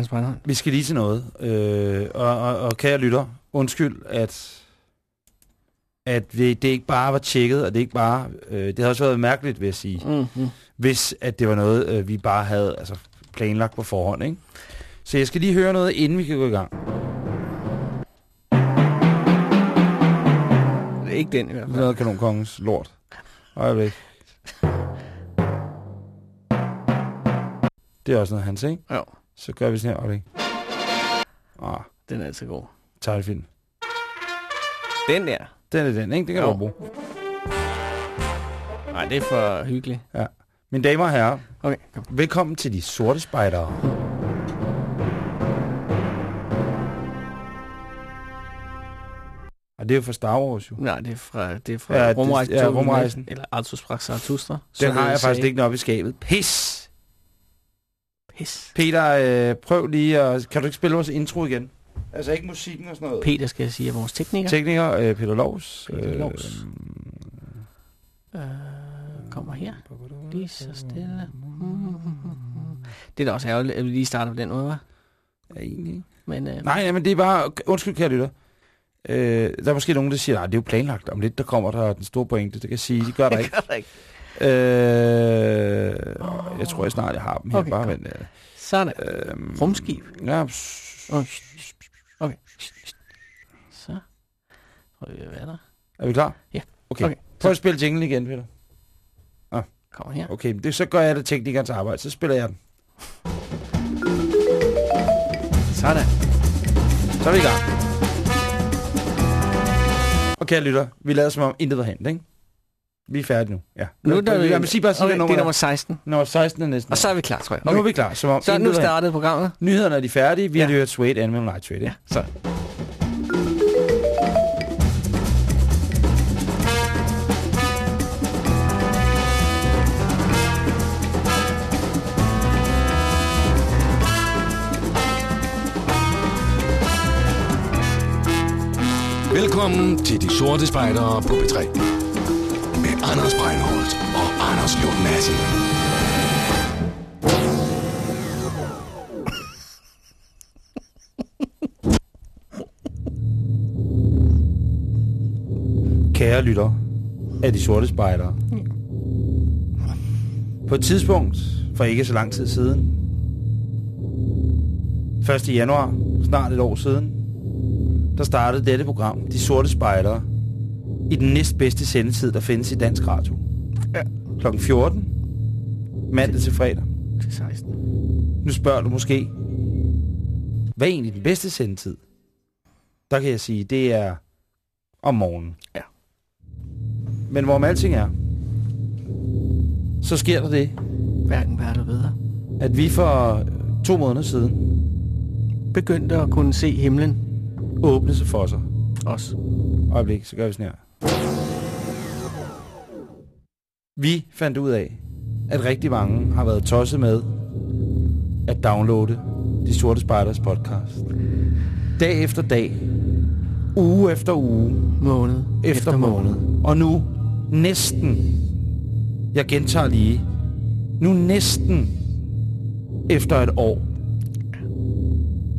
Hans Breinholt. vi skal lige til noget. Øh, og, og, og kære lytter, undskyld, at, at vi, det ikke bare var tjekket, og det ikke bare... Øh, det havde også været mærkeligt, vil jeg sige, Mm-hmm. hvis at det var noget, øh, vi bare havde altså, planlagt på forhånd. Ikke? Så jeg skal lige høre noget, inden vi kan gå i gang. Det er ikke den i hvert fald. Noget Kanonkongens lort. Øjeblik. Det er også noget hans, ikke? Jo, Så gør vi sådan her, øjeblik. Ah, den er altid god. tegnefilm. Den der. Den er den, ikke? Det kan Jo. du bruge. Nej, det er for hyggeligt. Mine damer og herrer, Okay, kom. velkommen til de sorte spejdere. Og det er jo fra Star Wars jo. Nej, det er fra, det er fra Ja, ja, det- rumrejsen. ja, rumrejsen. Eller Arthur sprach Zarathustra. Den har jeg faktisk ikke oppe i skabet. Pis! Pis. Peter, øh, prøv lige at... Kan du ikke spille vores intro igen? Altså ikke musikken og sådan noget. Peter skal jeg sige er vores tekniker. Tekniker, øh, Peter Lovs. Peter Lovs. øh, kommer her. Lige så stille. Det er da også ærgerligt, at vi lige starter på den måde, hva'? Ja, egentlig ikke. Men, øh, Nej, ja, men det er bare... Undskyld, kære lytter. Øh, der er måske nogen, der siger, nej, det er jo planlagt. Om lidt, der kommer der den store pointe. Det kan jeg sige, det gør der ikke. gør der ikke. Øh, jeg tror jeg snart, jeg har dem her. Okay, bare kom. vent. øh, Sådan. øhm, Rumskib. Ja, okay. Så. Vi, hvad er der? er vi klar? Ja. Okay. Okay. Prøv at spille jingle igen, Peter. Kommer her. Okay, det, så gør jeg det teknikernes arbejde. Så spiller jeg den. Sådan. Så er vi i gang. Kære lytter, vi lader som om intet var hent, ikke? Vi er færdige nu. Ja. Nu er der, Lad mig sige bare sige, okay, okay, det er nummer, nummer 16. nummer 16 er næsten. Og så er vi klar, tror jeg. Nu er Okay. vi klar, som om Så nu startede programmet. Nyhederne er de færdige. Vi har Ja. lige hørt Suede Animal Night Trade. Ja. så. Velkommen til De Sorte Spejdere på B3. Anders Breinholt og Anders Lund Madsen. Kære lytter af de sorte spejdere. På et tidspunkt, for ikke så lang tid siden, 1. januar, snart et år siden, der startede dette program, De Sorte Spejdere, i den næstbedste sendetid, der findes i dansk radio. Ja. Klokken 14, mandag til fredag. Til 16. Nu spørger du måske, hvad er egentlig den bedste sendetid? Der kan jeg sige, det er om morgenen. Ja. Men hvorom alting er, så sker der det, Hverken værre eller bedre. at vi for to måneder siden Begyndte at kunne se himlen. åbnede sig for sig. Også. Øjeblik, så gør vi sådan her. Vi fandt ud af, at rigtig mange har været tosset med at downloade De Sorte Spejders podcast. Dag efter dag, uge efter uge, Måned. efter, efter måned. Og nu næsten, jeg gentager lige, nu næsten efter et år.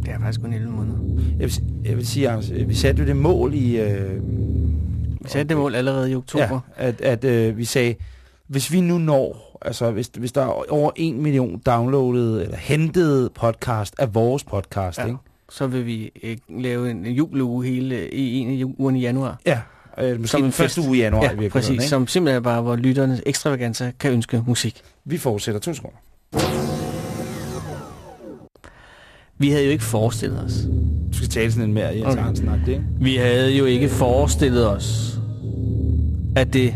Det er faktisk kun 11 måneder. Jeg vil, jeg vil sige, Anders, vi satte jo det mål i... Øh, Vi satte det mål allerede i oktober. Ja, at, at øh, vi sagde, hvis vi nu når, altså hvis, hvis der er over en million downloadede eller hentede podcast af vores podcast, Ja. ikke? så vil vi øh, lave en juleuge hele i en af ugerne i januar. Ja, øh, måske Som en den første uge i januar. i Ja, virkeligheden, præcis. ikke? Som simpelthen bare, hvor lytternes ekstravaganza kan ønske musik. Vi fortsætter to sekunder. Vi havde jo ikke forestillet os. Du skal tale sådan en mere Jens Okay. Hansen ikke? Vi havde jo ikke forestillet os, at det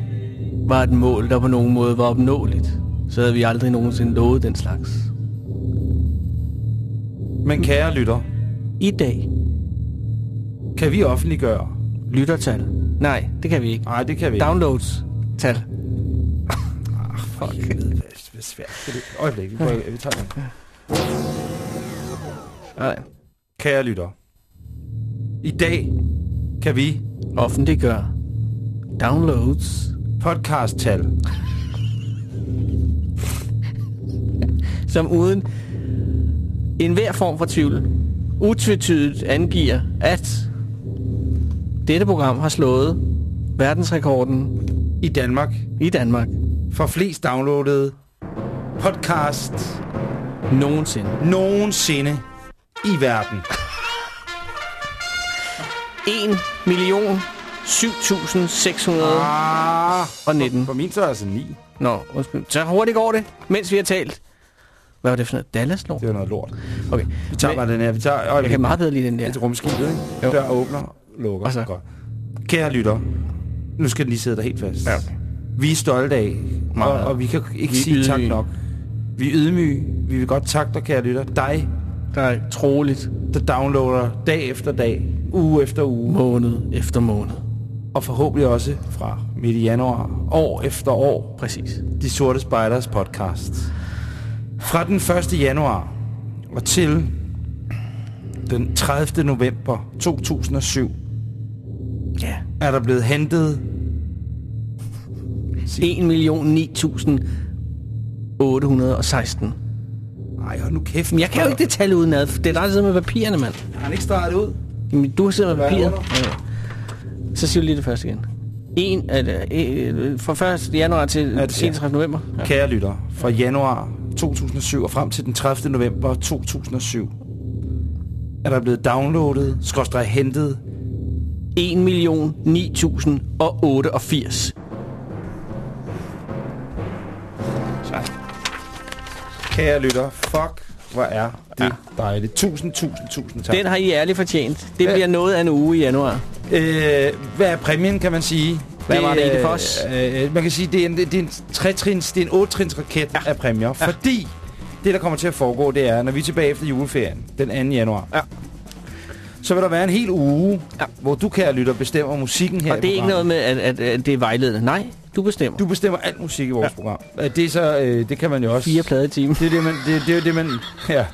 var et mål, der på nogen måde var opnåeligt. Så havde vi aldrig nogensinde lovet den slags. Men kære lytter, I dag, kan vi offentliggøre? lyttertal. Nej, det kan vi ikke. Nej, det kan vi ikke. Downloads. Tal. Fuck. Hvad svært. Det er det. Øjeblik, vi tager den. Nej. Kære lytter, i dag kan vi Offentliggør. Downloads. podcast-tal. Som uden enhver form for tvivl utvetydigt angiver, at dette program har slået verdensrekorden i Danmark i Danmark for flest downloadede podcast nogensinde. nogensinde i verden. 1 million 7.619. Ah, for min så er det altså 9. Nå, undskyld. Så hurtigt går det, mens vi har talt. Hvad var det for noget? Dallas lort? Det er noget lort. Okay. Vi tager bare den her. Vi tager Jeg øjeblik. kan meget bedre lide den der. Et rumskibet, ikke? Jo. Dør åbner, lukker. Og så? Godt. Kære lytter, nu skal den lige sidde der helt fast. Ja. Vi er stolte af, og, og vi kan ikke Vi sige tak ydmyge. nok. Vi er ydmyge. Vi vil godt takke dig, kære lytter. Dig, Der er troligt der downloader dag efter dag, uge efter uge, måned efter måned. og forhåbentlig også fra midt i januar, år efter år, Præcis. De Sorte Spejders podcast. Fra den 1. januar og til den 30. november 2007 Ja. er der blevet hentet 1 million 9.816. Nej, hold nu kæft. Men jeg kan jo ikke det tal udenad. Det er der, der sidder med papirerne, mand. Har han ikke streget det ud? Jamen, du sidder med papiret. Ja. Så siger du lige det første igen. En, eller, øh, fra 1. januar til Ja, det siger jeg. 31. november. Ja. Kære lytter, fra januar 2007 og frem til den 30. november 2007 er der blevet downloadet, skorstræk hentet 1 Kære lytter, fuck, hvor er det ja. dejligt. Tusind, tusind, tusind tak. Den har I ærligt fortjent. Det Ja. bliver noget af en uge i januar. Øh, hvad er præmien, kan man sige? Hvad var det egentlig for øh, os? Øh, man kan sige, det er en, det er en, tretrins, det er en otte-trins raket ja. af præmier. Ja. Fordi det, der kommer til at foregå, det er, når vi er tilbage efter juleferien, den 2. januar, Ja. så vil der være en hel uge, Ja. hvor du, kære lytter, bestemmer musikken her Og i det er ikke noget med, at, at, at det er vejledende. Nej, du bestemmer. Du bestemmer alt musik i vores ja. program. Det er så, øh, det kan man jo også... Fire plader i timen. Det er det, man... Det, det er det, man... Ja,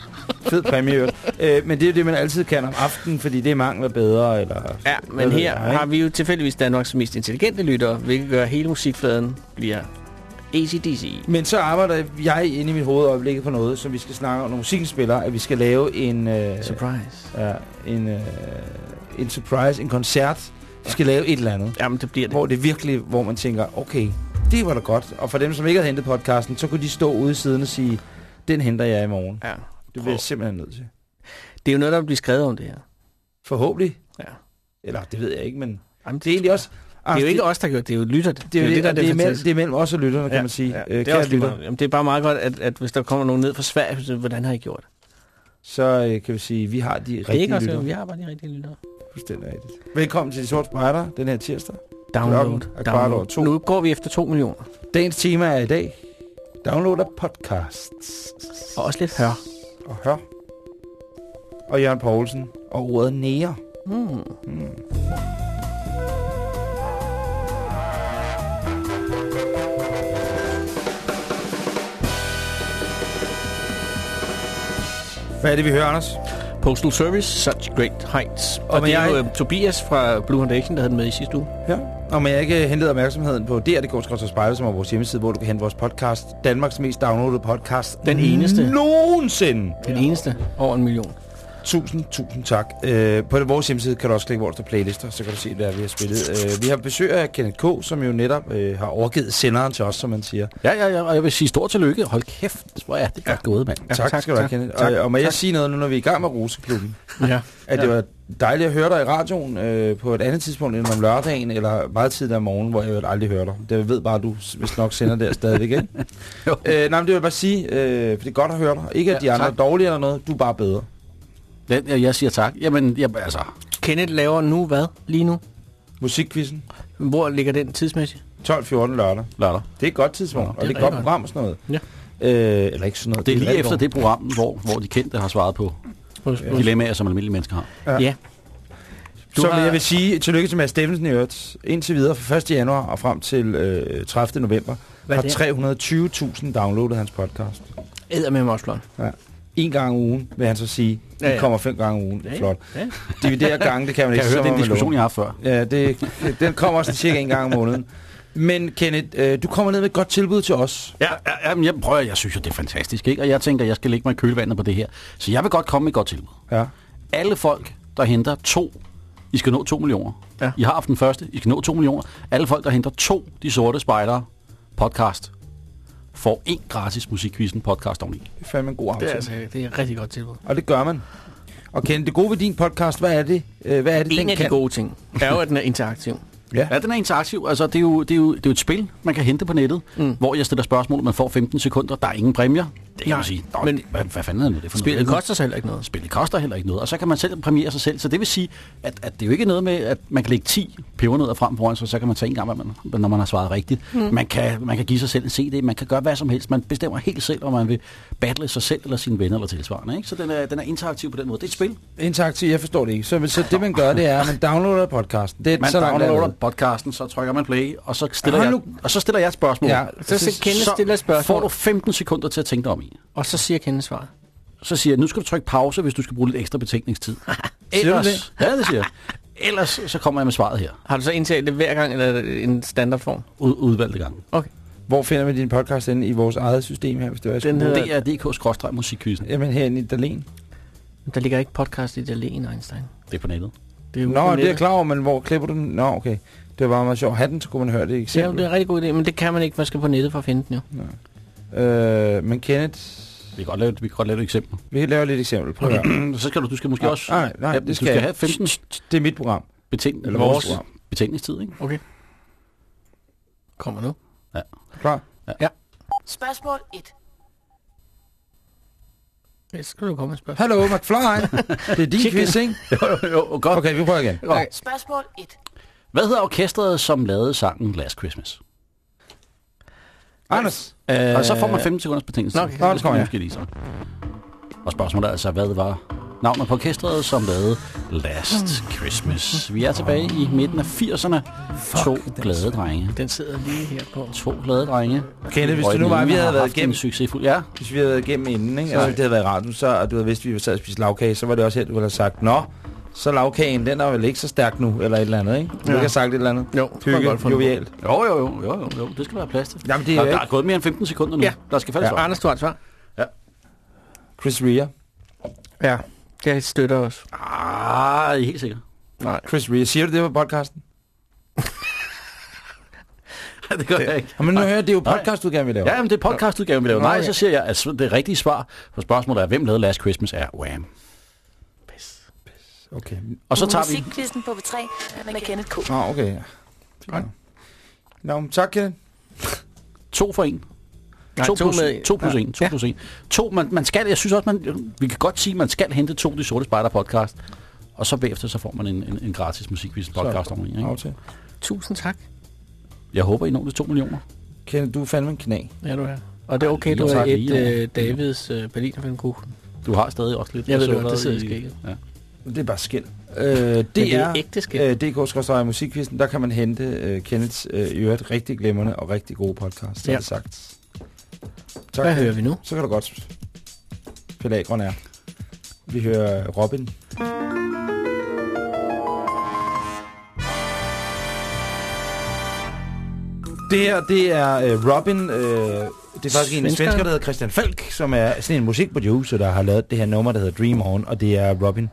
fed præmie øh, Men det er jo det, man altid kan om aftenen, fordi det er mangler bedre, eller... Ja, men her jeg, har vi jo tilfældigvis Danmarks mest intelligente lyttere, hvilket gør at hele musikfladen bliver ACDC. Men så arbejder jeg inde i mit hoved øjeblikket på noget, som vi skal snakke om, når musikken spiller, at vi skal lave en, øh, Surprise. ja, en, øh, en surprise, en koncert. Vi skal lave et eller andet, Jamen, det bliver det. hvor det virkelig, hvor man tænker, okay, det var da godt. Og for dem, som ikke havde hentet podcasten, så kunne de stå ude i siden og sige, den henter jeg i morgen. Ja. Det bliver jeg simpelthen nødt til. Det er jo noget, der bliver skrevet om det her. Forhåbentlig. Ja. Eller, det ved jeg ikke, men Jamen, det er egentlig også... det er jo ikke os, der gør det. Det er jo lytter. Det, det, er, jo det, der det, er, mellem, det er mellem os og lytterne, kan man sige. Ja, Øh, det, er kære også lytter. Jamen, det er bare meget godt, at, at hvis der kommer nogen ned fra Sverige, så hvordan har I gjort det? Så øh, kan vi sige, at vi har de Det er rigtige ikke også, lyttere. vi har bare de rigtige lyttere. Fuldstændig rigtigt. Velkommen til De Sorte Spejder, den her tirsdag. Download. Download. Nu går vi efter to millioner. Dagens tema er i dag, download af podcasts. Og også lidt hør. Og hør. Og Jørgen Poulsen. Og ordet nære. Mm. Hmm. Hvad er det, vi hører, Anders? Postal Service, Such Great Heights. Og, Og det er jeg- jo uh, Tobias fra Blue Foundation, der havde den med i sidste uge. Ja. Og man ikke hentet opmærksomheden på DR.dk spejle, som er vores hjemmeside, hvor du kan hente vores podcast. Danmarks mest downloadede podcast. Den eneste. Nogensinde. Den eneste over en million. Tusind, tusind tak. Øh, på vores hjemmeside kan du også klikke, hvor der står playlister, så kan du se, hvad vi har spillet. Øh, vi har besøg af Kenneth K., som jo netop øh, har overgivet senderen til os, som man siger. Ja, ja, ja, og jeg vil sige stort tillykke. Hold kæft, hvor er det godt ja. gået, mand. Ja, tak, tak skal du have, Kenneth. Og, og må tak. jeg sige noget nu, når vi er i gang med Roseklubben? Ja. At det var dejligt at høre dig i radioen øh, på et andet tidspunkt end om lørdagen, eller meget tidligere om morgenen, hvor jeg jo aldrig hører dig. Det jeg ved bare, at du hvis nok sender der stadigvæk, ikke? øh, nej, men det vil jeg bare sige, øh, for det er godt at høre dig. Ikke at de andre tak. er dårlige eller noget, du er bare bedre. Den, jeg, jeg siger tak. Jamen, jeg, altså... Kenneth laver nu hvad lige nu? Musikkvisten. Hvor ligger den tidsmæssigt? 12-14 lørdag. Lørdag. Det er et godt tidspunkt, ja, og det er et godt program og sådan noget. Ja. Øh, eller ikke sådan noget. Det er lige efter det program, hvor, hvor de kendte har svaret på ja. dilemmaer, som almindelige mennesker har. Ja. ja. Du Som har... jeg vil sige, tillykke til Mads Steffensen i øvrigt. Indtil videre fra 1. januar og frem til øh, 30. november Hvad har 320.000 downloadet hans podcast. Æder med Moslund. Ja. En gang om ugen, vil han så sige. Ja, ja. kommer fem gange om ugen. Ja, ja. Flot. Ja. Dividere gange, det kan man ikke. Kan jeg høre den diskussion, jeg har før? Ja, det, den kommer også cirka en gang om måneden. Men Kenneth, øh, du kommer ned med et godt tilbud til os. Ja, ja, ja men jeg prøver, jeg synes jo, det er fantastisk, ikke? Og jeg tænker, jeg skal lægge mig i kølevandet på det her. Så jeg vil godt komme med et godt tilbud. Ja. Alle folk, der henter to, I skal nå to millioner. Ja. I har haft den første, I skal nå to millioner. Alle folk, der henter to, de sorte spejdere, podcast, får en gratis musikquizzen podcast oveni. Det er fandme en god aftale. Det er, altså, det er et rigtig godt tilbud. Og det gør man. Og Ken, det gode ved din podcast, hvad er det? Øh, hvad er det, en den af kan? de gode ting er jo, at den er interaktiv. Ja. ja, den er interaktiv. Altså, det er, jo, det, er jo, det er jo et spil, man kan hente på nettet, mm. hvor jeg stiller spørgsmål, og man får 15 sekunder. Der er ingen præmier. Det kan man sige. Men, hvad, hvad fanden er det for spillet noget? koster så heller ikke noget. Spillet koster heller ikke noget. Og så kan man selv præmiere sig selv. Så det vil sige, at, at det er jo ikke noget med, at man kan lægge 10 pebernødder frem foran sig, så kan man tage en gang, man, når man har svaret rigtigt. Mm. Man, kan, man kan give sig selv en CD, man kan gøre hvad som helst. Man bestemmer helt selv, om man vil battle sig selv eller sine venner eller tilsvarende. Ikke? Så den er, den er interaktiv på den måde. Det er et spil. Interaktiv, jeg forstår det ikke. Så, så det man gør, det er, at man downloader podcasten. Det er man så downloader podcasten, så trykker man play, og så stiller, jeg, og så stiller jeg et spørgsmål. Ja, så, så, så, stiller spørgsmål. får du 15 sekunder til at tænke dig om i. Og så siger Kenneth svaret. Så siger jeg, nu skal du trykke pause, hvis du skal bruge lidt ekstra betænkningstid. Ellers, det? Ja, det siger jeg. Ellers så kommer jeg med svaret her. Har du så indtalt det hver gang, eller er det en standardform? Ud, udvalgte gang. Okay. Hvor finder vi din podcast inde i vores eget system her, hvis det var Den hedder DRDK-musikkvisten. Jamen herinde i Dalen. Der ligger ikke podcast i Dalen, Einstein. Det er på nettet. Det er Nå, det er jeg klar over, men hvor klipper du den? Nå, okay. Det var meget sjovt. Hatten, så kunne man høre det eksempel. Ja, det er en rigtig god idé, men det kan man ikke, man skal på nettet for at finde den jo. Ja. Øh, men Kenneth, vi kan godt lave, vi kan godt lave et eksempel. Vi kan lave lidt eksempel. Prøv så skal du, du skal måske nej, også... Nej, nej, det skal, skal jeg. have 15... Det er mit program. Betænkning, eller vores program. Betænkningstid, ikke? Okay. Kommer nu. Ja. Klar? Ja. ja. Spørgsmål 1. Ja, skal du komme med spørgsmål. Hallo, McFly. det er din quiz, ikke? jo, jo, godt. Okay, vi prøver igen. Okay. Spørgsmål 1. Hvad hedder orkestret, som lavede sangen Last Christmas? Anders. Øh, og så får man 15 sekunders betingelse. Nå, okay. Nå, det kommer jeg. Lige så. Og spørgsmålet er altså, hvad var navnet på orkestret, som lavede Last Christmas. Vi er tilbage i midten af 80'erne. To glade drenge. Den sidder lige her på. To glade drenge. Kenneth, hvis du nu var, vi havde været igennem... Succesfuld, ja. Hvis vi havde været igennem inden, ikke? Altså, det havde været rart, så, og du havde vidst, at vi sad og spise lavkage, så var det også her, du ville have sagt, Nå, så lavkagen, den er vel ikke så stærk nu, eller et eller andet, ikke? Du ja. ikke have sagt et eller andet? Jo, Hygge, jovialt. Jo, jo, jo, jo, jo, det skal være plads til. Jamen, det er der, der er gået mere end 15 sekunder nu. Ja. Der skal falde ja. Anders, du har svar. Ja. Chris Rea. Ja, det støtter os. Ah, er I helt sikker? Nej. Chris Rea. Siger du det på podcasten? det gør det, jeg ikke. Men nu hører det er jo podcastudgaven, vi laver. Ja, men det er podcastudgaven, vi laver. Nej, så siger jeg, at det rigtige svar på spørgsmålet er, hvem lavede Last Christmas, er Wham. Okay. Og så tager vi... Musikkvisten på B3 med Kenneth K. Ah, okay, ja. Godt. Nå, tak, Kenneth. To for en. Nej, to, to, plus, med, to plus ja. en. To ja. plus en. To, man, man skal, jeg synes også, man, vi kan godt sige, man skal hente to De Sorte Spejder podcast. Og så bagefter, så får man en, en, en gratis musikvis podcast om en. Ikke? Tusind tak. Jeg håber, I når det to millioner. Kenneth, du er fandme en knæ. Ja, du er. Og det er okay, du er et uh, Davids uh, Berlinerfilmkuchen. Du har stadig også lidt... Jeg ved det, det sidder i skægget. Ja. Det er bare skæld. Øh, det, det er, er ægte skæld. Øh, DK Musikkvisten, der kan man hente øh, Kenneths øh, øvrigt rigtig glimrende og rigtig gode podcast, ja. sagt. Tak, Hvad hører vi nu? Så kan du godt af, er. Vi hører Robin. Det her, det er øh, Robin, øh, Det er faktisk en svensker, der hedder Christian Falk, som er sådan en musikproducer, der har lavet det her nummer, der hedder Dream On, og det er Robin,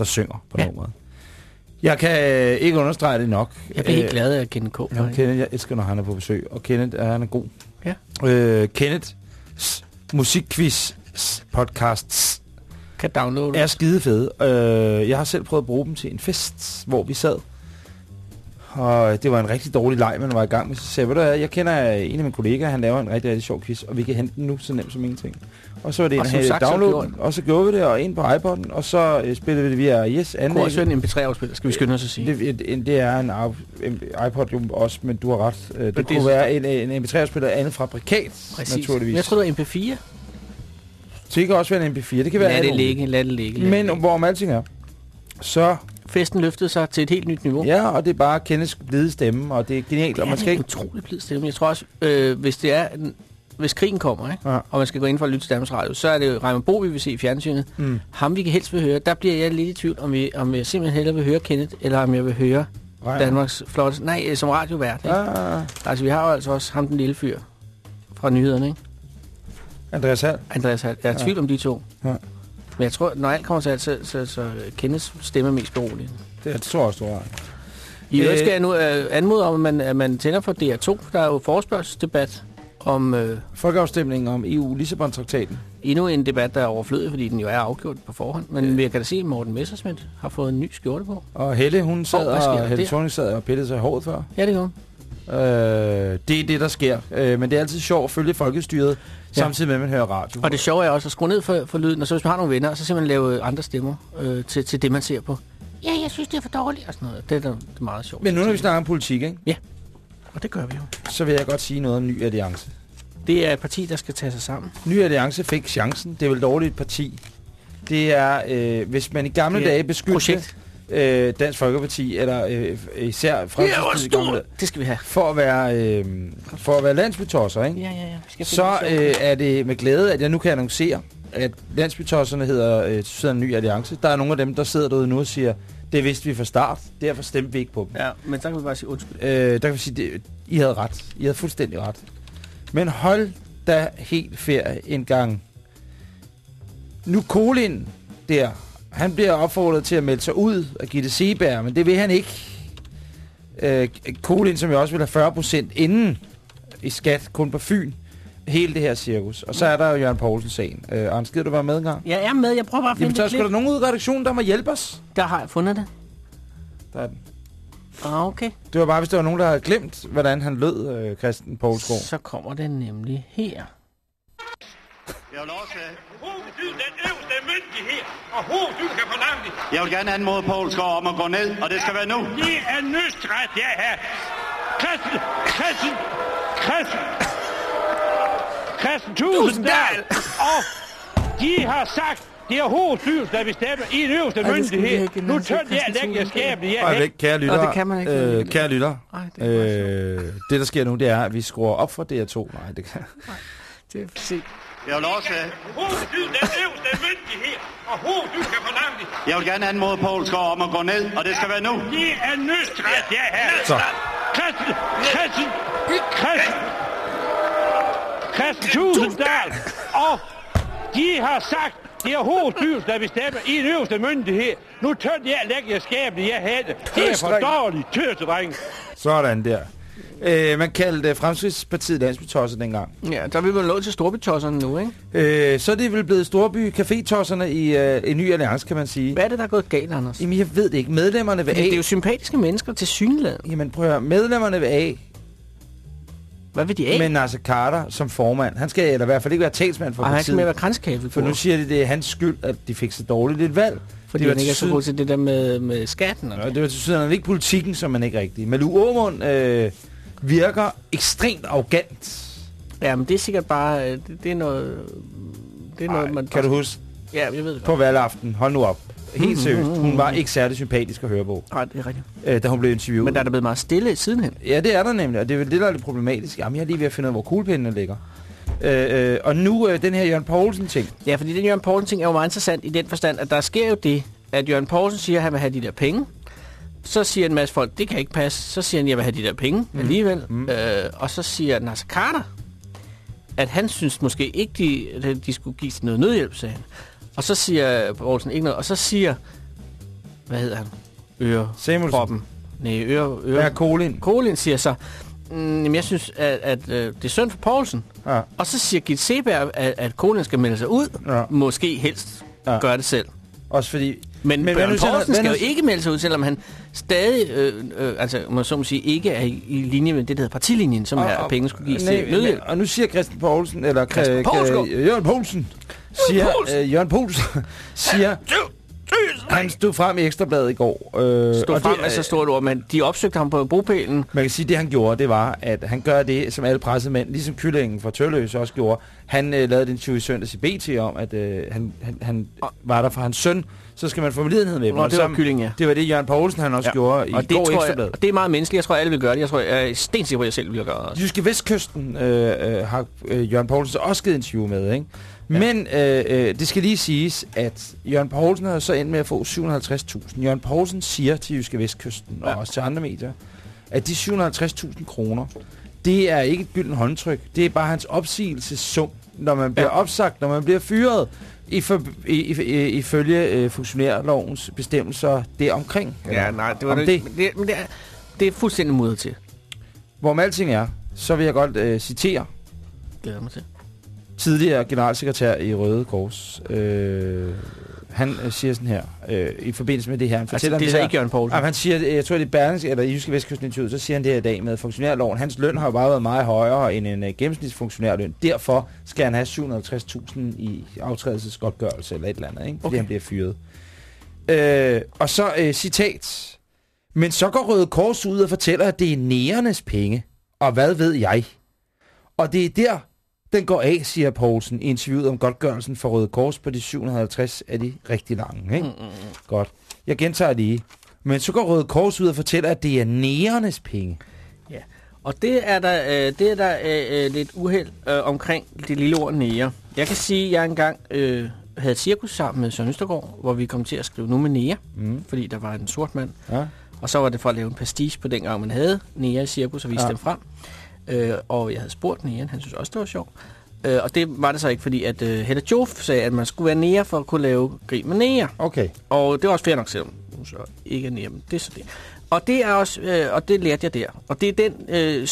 der synger på Ja. nummeret. Jeg kan øh, ikke understrege det nok. Jeg bliver helt Øh, glad af at kende K. Ja. Kenneth, jeg elsker, når han er på besøg. Og Kenneth, er, han er god. Ja. Øh, Kenneth, musikquiz podcasts Kan downloade. er skide fede. Øh, jeg har selv prøvet at bruge dem til en fest, hvor vi sad. Og det var en rigtig dårlig leg, man var i gang med. Så sagde jeg, ved du jeg kender en af mine kollegaer, han laver en rigtig, rigtig sjov quiz, og vi kan hente den nu så nemt som ingenting. Og så var det en, Og sagt, så download, gjorde og så gjorde vi det, og ind på iPod'en, og så øh, spillede vi det via Yes Det kunne også anlæg. en MP3-afspiller, skal vi skynde os at sige. Det, det, det er en, en iPod jo også, men du har ret. Øh, Det, det kunne være en, en MP3-afspiller af andet fabrikat, Præcis. naturligvis. Men jeg tror, det var MP4. Så det kan også være en MP4. Det kan være Lad det ligge, lad det ligge. lad det Men ligge. hvorom alting er, så Festen løftede sig til et helt nyt niveau. Ja, og det er bare Kenneths blide stemme, og det er genialt, det og er man skal ikke... utrolig blid stemme. Jeg tror også, øh, hvis det er... Hvis krigen kommer, ikke? Ja. og man skal gå ind for at lytte til Danmarks Radio, så er det jo Raymond Bo, vi vil se i fjernsynet. Mm. Ham, vi kan helst vil høre, der bliver jeg lidt i tvivl, om, vi, om jeg simpelthen hellere vil høre Kenneth, eller om jeg vil høre Nej. Danmarks flotte... Nej, øh, som radiovært. Ikke? Ah, Altså, vi har jo altså også ham, den lille fyr fra nyhederne, ikke? Andreas Hall. Andreas Hall. Jeg er i Ja. tvivl om de to. Ja. Men jeg tror, når alt kommer til alt, så, så, så Kenneths stemme mest beroligende. Det er et stort, stort. I øvrigt Øh. skal jeg nu øh, anmode om, at man, at man tænder for DR2. Der er jo forespørgselsdebat om øh, Folkeafstemningen om EU-Lissabon-traktaten. endnu en debat, der er overflødig, fordi den jo er afgjort på forhånd. Men øh. jeg kan da se, at Morten Messerschmidt har fået en ny skjorte på. Og Helle, hun sad, sker og Helle? Thorning sad og pillede sig i håret før. Ja, det gør hun. Øh, det er det, der sker. Øh, men det er altid sjovt at følge folkestyret, Ja. samtidig med, at man hører radio. Og det sjove er også at skrue ned for, for lyden, og så hvis man har nogle venner, så simpelthen lave andre stemmer øh, til, til det, man ser på. Ja, jeg synes, det er for dårligt, og sådan noget. Det er, da- det meget sjovt. Men nu når vi snakker om politik, ikke, Og det gør vi jo. så vil jeg godt sige noget om Ny Alliance. Det er et parti, der skal tage sig sammen. Ny Alliance fik chancen. Det er vel dårligt et parti. Det er, øh, hvis man i gamle dage beskyldte projekt. øh, Dansk Folkeparti, eller øh, især dage, Det skal vi have. for at være, øh, for at være landsbytosser, ikke? Ja, ja, ja. Skal Så øh, er det med glæde, at jeg nu kan annoncere, at landsbytosserne hedder øh, ny alliance. Der er nogle af dem, der sidder derude nu og siger, det vidste vi fra start, derfor stemte vi ikke på dem. Ja, men så kan vi bare sige undskyld. Øh, der kan vi sige, det, I havde ret. I havde fuldstændig ret. Men hold da helt ferie en gang. Nu Kolin der, han bliver opfordret til at melde sig ud af Gitte Seberg, men det vil han ikke. Øh, Kolin, som jo også vil have 40% inden i skat, kun på Fyn. Hele det her cirkus. Og så er der jo Jørgen Poulsen-sagen. Øh, Arne, gider du være med en gang? Jeg er med. Jeg prøver bare at finde Jamen, så er det sgu der nogen ude i redaktionen, der må hjælpe os. Der har jeg fundet det. Der er den. Ah, okay. Det var bare, hvis der var nogen, der havde glemt, hvordan han lød, øh, Christian Poulsgaard. Så kommer det nemlig her. Jeg vil også Hovedbestyrelsen er den øverste myndighed, og hovedbestyrelsen kan forlange det. jeg vil gerne anmode Poulsgaard om at gå ned, og det skal være nu. Det er nødstret, jeg har. Christen, Christen, Christen, Christen Tusinddal, og de har sagt, det er hovedstyrelsen, der bestemmer i en øverste Ej, det myndighed. ikke Nu tør jeg lægge Tusinddal. skabet, jeg Og har. væk, kære lytter. det kan man ikke. Øh, kære lytter. Ej, det Øh, det, der sker nu, det er, at vi skruer op for DR2. Nej, det kan... Det er for sent. Jeg vil også Hovedbestyrelsen er den øverste myndighed, og hovedstyrelsen kan forlange det. jeg vil gerne anmode Poulsgaard om at gå ned, og det skal være nu. Det er nødstret, jeg har. Så. Christen, Christen, Christen, Christen Tusinddal, og de har sagt, det er hovedstyrelsen, der bestemmer i en øverste myndighed. Nu tør jeg lægge jer skabet, jeg havde. Det er for dårligt, tøsedreng. Sådan der. Øh, man kaldte Fremskridtspartiet landsbytosser dengang. Ja, der er vi vel nået til storbetosserne nu, ikke? Øh, så er det vel blevet Storby Café-tosserne i øh, en ny alliance, kan man sige. Hvad er det, der er gået galt, Anders? Jamen, jeg ved det ikke. Medlemmerne vil Fordi det er jo sympatiske mennesker til synligheden. Jamen, prøv at høre. Medlemmerne vil af Hvad vil de af? med Nasser Carter som formand. Han skal eller i hvert fald ikke være talsmand for og han skal med partiet. være kranskabel For nu siger de, det er hans skyld, at de fik så dårligt et valg. Fordi det han ikke er så god til det der med, med skatten. Og Ja, det. det var til syden ikke politikken, som man ikke rigtig. Malou Aumund øh, virker ekstremt arrogant. Ja, men det er sikkert bare... øh, Det, det er noget... Det er noget, Ej, man... kan du huske Ja, jeg ved det på valgaften? Hold nu op. Helt seriøst. Hun var ikke særlig sympatisk at høre på, Nej, det er rigtigt. øh, da hun blev interviewet. Men der er der blevet meget stille sidenhen. Ja, det er der nemlig, og det er vel det, der er lidt problematisk. Jamen, jeg er lige ved at finde ud af, hvor kuglepindene ligger. Øh, øh, og nu øh, den her Jørgen Poulsen-ting. Ja, fordi den Jørgen Poulsen ting er jo meget interessant i den forstand, at der sker jo det, at Jørgen Poulsen siger, at han vil have de der penge. Så siger en masse folk, det kan ikke passe. Så siger han, jeg vil have de der penge mm. alligevel. Mm. Øh, og så siger Nasser Carter, at han synes måske ikke, de, de skulle give noget nødhjælp, sagde han. Og så siger Poulsen ikke noget, og så siger, hvad hedder han? Øre. Samuelsen. Proppen. Nej, øre, øre. Ja, Kolin. Kolin siger så, mm, jeg synes, at, at øh, det er synd for Poulsen. Ja. Og så siger Gitte Seberg, at, at Kolin skal melde sig ud. Ja. Måske helst Ja. gøre det selv. Også fordi... Men, Men Bjørn Poulsen skal jo ikke melde sig ud, selvom han stadig, øh, øh, altså, må så må sige, ikke er i, i linje med det, der hedder partilinjen, som er, at penge skulle gives nej, til nødhjælp. Og nu siger Christian Poulsen, eller Christian. Ka- Jørgen Poulsen, siger, øh, Jørgen Poulsen, siger, han stod frem i Ekstrabladet i går. Øh, Stod og frem det, med så stort ord, men de opsøgte ham på bopælen. Man kan sige, at det han gjorde, det var, at han gør det, som alle pressemænd, ligesom kyllingen fra Tørløs også gjorde. Han øh, lavede den 20 søndags i BT om, at øh, han, han, han var der for hans søn. Så skal man få medlidenhed med dem. Nå, Og det var kylling, ja. Det var det, Jørgen Poulsen han også Ja. gjorde i og det går tror jeg, Ekstrabladet. og det er meget menneskeligt. Jeg tror, alle vil gøre det. Jeg tror, jeg er stensikker på, at jeg selv vil gøre det også. Jyske Vestkysten øh, øh, har øh, Jørgen Poulsen så også givet interview med, ikke? Ja. Men øh, øh, det skal lige siges, at Jørgen Poulsen har så endt med at få 750.000. Jørgen Poulsen siger til Jyske Vestkysten, ja. Og også til andre medier, at de 750.000 kroner, det er ikke et gylden håndtryk. Det er bare hans opsigelsessum, når man bliver ja. Opsagt, når man bliver fyret, i for, i, i, ifølge øh, funktionærlovens bestemmelser deromkring. Ja, nej, det var det. det. Men det, men det, er, det er fuldstændig mudret til. Hvorom alting er, så vil jeg godt øh, citere Glæder mig til. Tidligere generalsekretær i Røde Kors. Øh, han øh, siger sådan her, øh, i forbindelse med det her. Han Altså, fortæller om det er så ikke Jørgen Poulsen. Jamen, han siger, jeg tror det er Berlingske, eller i Jyske Vestkysten så siger han det her i dag med funktionærloven. Hans løn har jo bare været meget højere end en uh, gennemsnitsfunktionærløn. Derfor skal han have 750.000 i aftrædelsesgodtgørelse eller et eller andet, ikke? fordi Okay. han bliver fyret. Øh, og så øh, citat. Men så går Røde Kors ud og fortæller, at det er nærernes penge. Og hvad ved jeg? Og det er der, den går af, siger Poulsen i interviewet om godtgørelsen for Røde Kors på de 750 af de rigtig lange. Ikke? Mm, mm, Godt. Jeg gentager lige. Men så går Røde Kors ud og fortæller, at det er nærernes penge. Ja. Og det er der, øh, det er der øh, øh, lidt uheld øh, omkring det lille ord nære. Jeg kan sige, at jeg engang øh, havde et cirkus sammen med Søren Østergaard, hvor vi kom til at skrive nu med nære, Mm. fordi der var en sort mand. Ja. Og så var det for at lave en pastiche på den gang, man havde nære i cirkus og viste ja. dem frem. Øh, og jeg havde spurgt næren, han synes også, det var sjovt. Øh, og det var det så ikke, fordi at øh, Helle Jof sagde, at man skulle være nære for at kunne lave grin med nære. Okay. Og det var også fair nok, selvom hun så ikke er nemme. Det er så det. Og det er også, øh, og det lærte jeg der. Og det er den øh,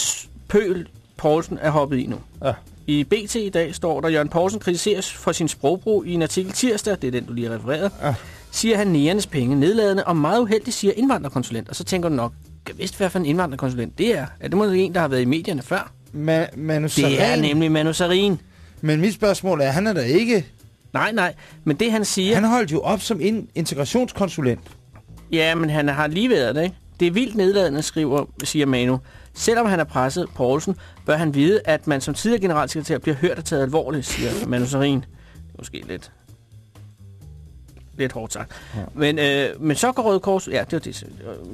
pøl, Poulsen er hoppet i nu. Ja. I BT i dag står der, Jørgen Poulsen kritiseres for sin sprogbrug i en artikel tirsdag, det er den, du lige har refereret, Ja. siger han nægernes penge nedladende og meget uheldigt, siger indvandrerkonsulent. Og så tænker du nok, kan vidst hvad for en indvandrerkonsulent det er? Er det måske en, der har været i medierne før? Ma- Manu Det er Sarin. nemlig Manu Sarin. Men mit spørgsmål er, han er der ikke... Nej, nej, men det han siger... Han holdt jo op som en integrationskonsulent. Ja, men han har lige været det, ikke? Det er vildt nedladende, skriver, siger Manu. Selvom han er presset Poulsen, bør han vide, at man som tidligere generalsekretær bliver hørt og taget alvorligt, siger Manu Sarin. Det er måske lidt, lidt hårdt sagt. Ja. Men, øh, men så går Røde Kors... Ja, det var det.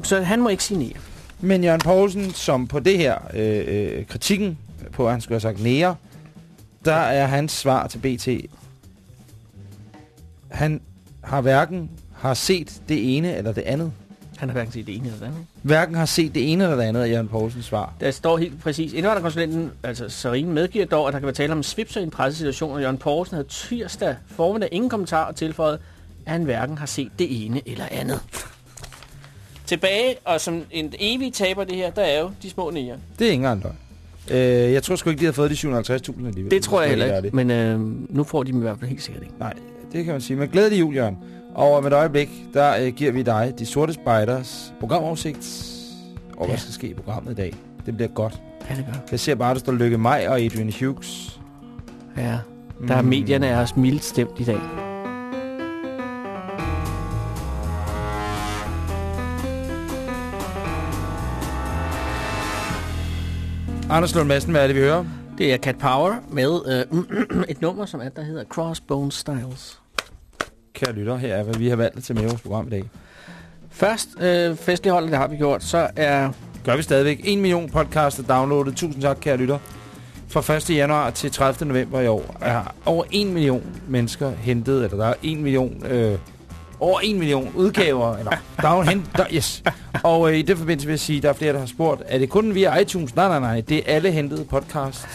Så han må ikke sige nej. Men Jørgen Poulsen, som på det her øh, øh, kritikken på, at han skulle have sagt nære, der er hans svar til BT. Han har hverken har set det ene eller det andet. Han har hverken set det ene eller det andet. Hverken har set det ene eller det andet af Jørgen Poulsens svar. Der står helt præcis. Indvandrerkonsulenten, altså Sarin, medgiver dog, at der kan være tale om en svipser i en pressesituation, og Jørgen Poulsen havde tirsdag formiddag ingen kommentar og tilføjet, at han hverken har set det ene eller andet. Tilbage, og som en evig taber det her, der er jo de små nier. Det er ikke engang løgn. Øh, jeg tror sgu ikke, de har fået de 750.000 alligevel. Det tror jeg heller ikke, men øh, nu får de dem i hvert fald helt sikkert ikke. Nej, det kan man sige. Men glædelig jul, Jørgen. Og om et øjeblik, der øh, giver vi dig De Sorte Spejders programoversigt. Og hvad Ja. skal ske i programmet i dag? Det bliver godt. Ja, det gør. Jeg ser bare, at der står Lykke Maj og Adrian Hughes. Ja, der er Mm. medierne er også mildt stemt i dag. Anders Lund Madsen, hvad er det, vi hører? Det er Cat Power med øh, et nummer, som er, der hedder Crossbone Styles. Kære lytter, her er, hvad vi har valgt i vores program i dag. Først, øh, festligholdet, det har vi gjort, så er Gør vi stadigvæk. 1 million podcast er downloadet. Tusind tak, kære lytter. Fra 1. januar til 30. november i år er over 1 million mennesker hentet, eller der er 1 million, øh, over 1 million udgaver, eller er hent, der, yes. Og øh, i det forbindelse vil jeg sige, at der er flere, der har spurgt, er det kun via iTunes? Nej, nej, nej, det er alle hentede podcast.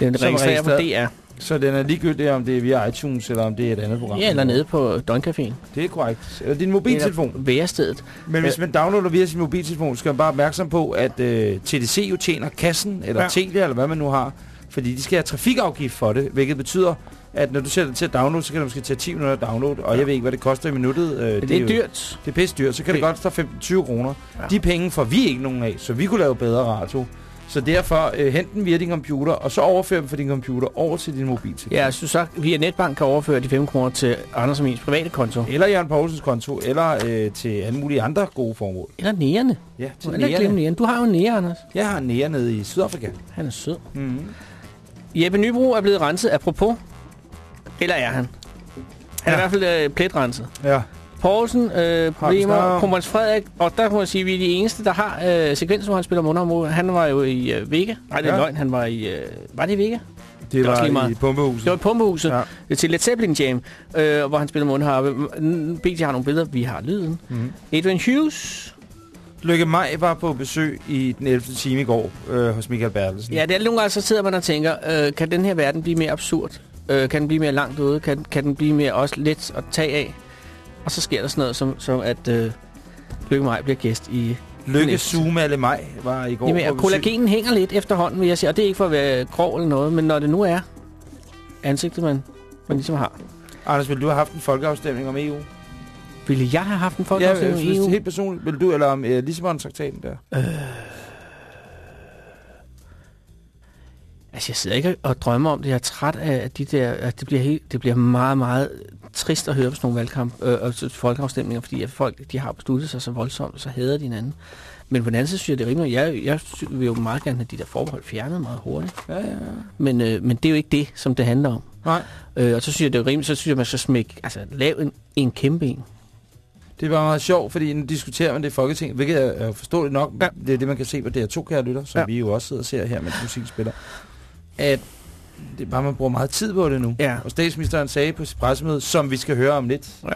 Den er registrerer på registreret. DR. Så den er ligegyldig, om det er via iTunes, eller om det er et andet program. Ja, eller nede på Døgncaféen. Det er korrekt. Eller din mobiltelefon. Eller værestedet. Men hvis man downloader via sin mobiltelefon, skal man bare være opmærksom på, at øh, TDC jo tjener kassen, eller ja. Telia, eller hvad man nu har. Fordi de skal have trafikafgift for det, hvilket betyder, at når du sætter det til at downloade, så kan du måske tage 10 minutter at downloade, og jeg ved ikke, hvad det koster i minuttet. Øh, Det, det er jo- dyrt. Det er pisse dyrt, så kan det Det- godt stå 15-20 kroner. Ja. Ja. De penge får vi ikke nogen af, så vi kunne lave bedre radio. Så derfor, øh, hent den via din computer, og så overfør dem fra din computer over til din mobiltelefon. Ja, så så via netbank kan overføre de 5 kroner til Anders og Mins private konto. Eller Jørgen Poulsens konto, eller øh, til alle mulige andre gode formål. Eller nærende. Ja, til nærende. næren. Du har jo en nære, Anders. Jeg har en nære nede i Sydafrika. Han er sød. Mm. Jeppe Nybro er blevet renset apropos. Eller er han? Han er Ja. i hvert fald øh, pletrenset. Ja. Poulsen, øh, problemer. Kronprins Frederik, og der må man sige, at vi er de eneste, der har øh, sekvensen, hvor han spiller mundharmon. Han var jo i øh, Vega. Nej, det er Ja. løgn. Han var i... Øh, var det i Vega? Det er lige var meget. i Pumpehuset. Det var i Pumpehuset Ja. til Led Zeppelin Jam, øh, hvor han spiller mundharpe. BT har nogle billeder. Vi har lyden. Mhm. Adrian Hughes. Lykke Maj var på besøg i den 11. time i går øh, hos Michael Bertelsen. Ja, det er nogle gange, så sidder man og tænker, øh, kan den her verden blive mere absurd? Øh, kan den blive mere langt ude? Kan, kan den blive mere også let at tage af? Og så sker der sådan noget, som, som at øh, Lykke Maj bliver gæst i... Lykke Næste. Sumalle Maj var i går Jamen, besøg. kollagenen hænger lidt efterhånden, vil jeg sige. Og det er ikke for at være grov eller noget, men når det nu er ansigtet, man, man ligesom har. Anders, ville du have haft en folkeafstemning om EU? Ville jeg have haft en Ja, folkeafstemning i synes, EU? helt personligt. Vil du, eller om uh, Lissabon-traktaten der? Altså, jeg sidder ikke og drømmer om det. Jeg er træt af at de der... At det, bliver helt, det bliver meget, meget trist at høre på sådan nogle valgkamp, øh, folkeafstemninger, fordi at folk de har besluttet sig så voldsomt, så hader de hinanden. Men på den anden side synes jeg, det er rimeligt. Jeg, jeg vil jo meget gerne have de der forbehold fjernet meget hurtigt. Ja, ja, ja. Men, øh, men det er jo ikke det, som det handler om. Nej. Øh, og så synes jeg, det er rimeligt. Så synes jeg, man skal smække... Altså, lave en, en kæmpe en. Det var meget sjovt, fordi nu diskuterer man det i Folketinget, hvilket er forståeligt nok. Ja. Det er det, man kan se på DR2, kære lytter, som Ja. vi jo også sidder og ser her, mens musik spiller. At det bare, man bruger meget tid på det nu. Ja. Og statsministeren sagde på sit pressemøde, som vi skal høre om lidt. Ja. øh,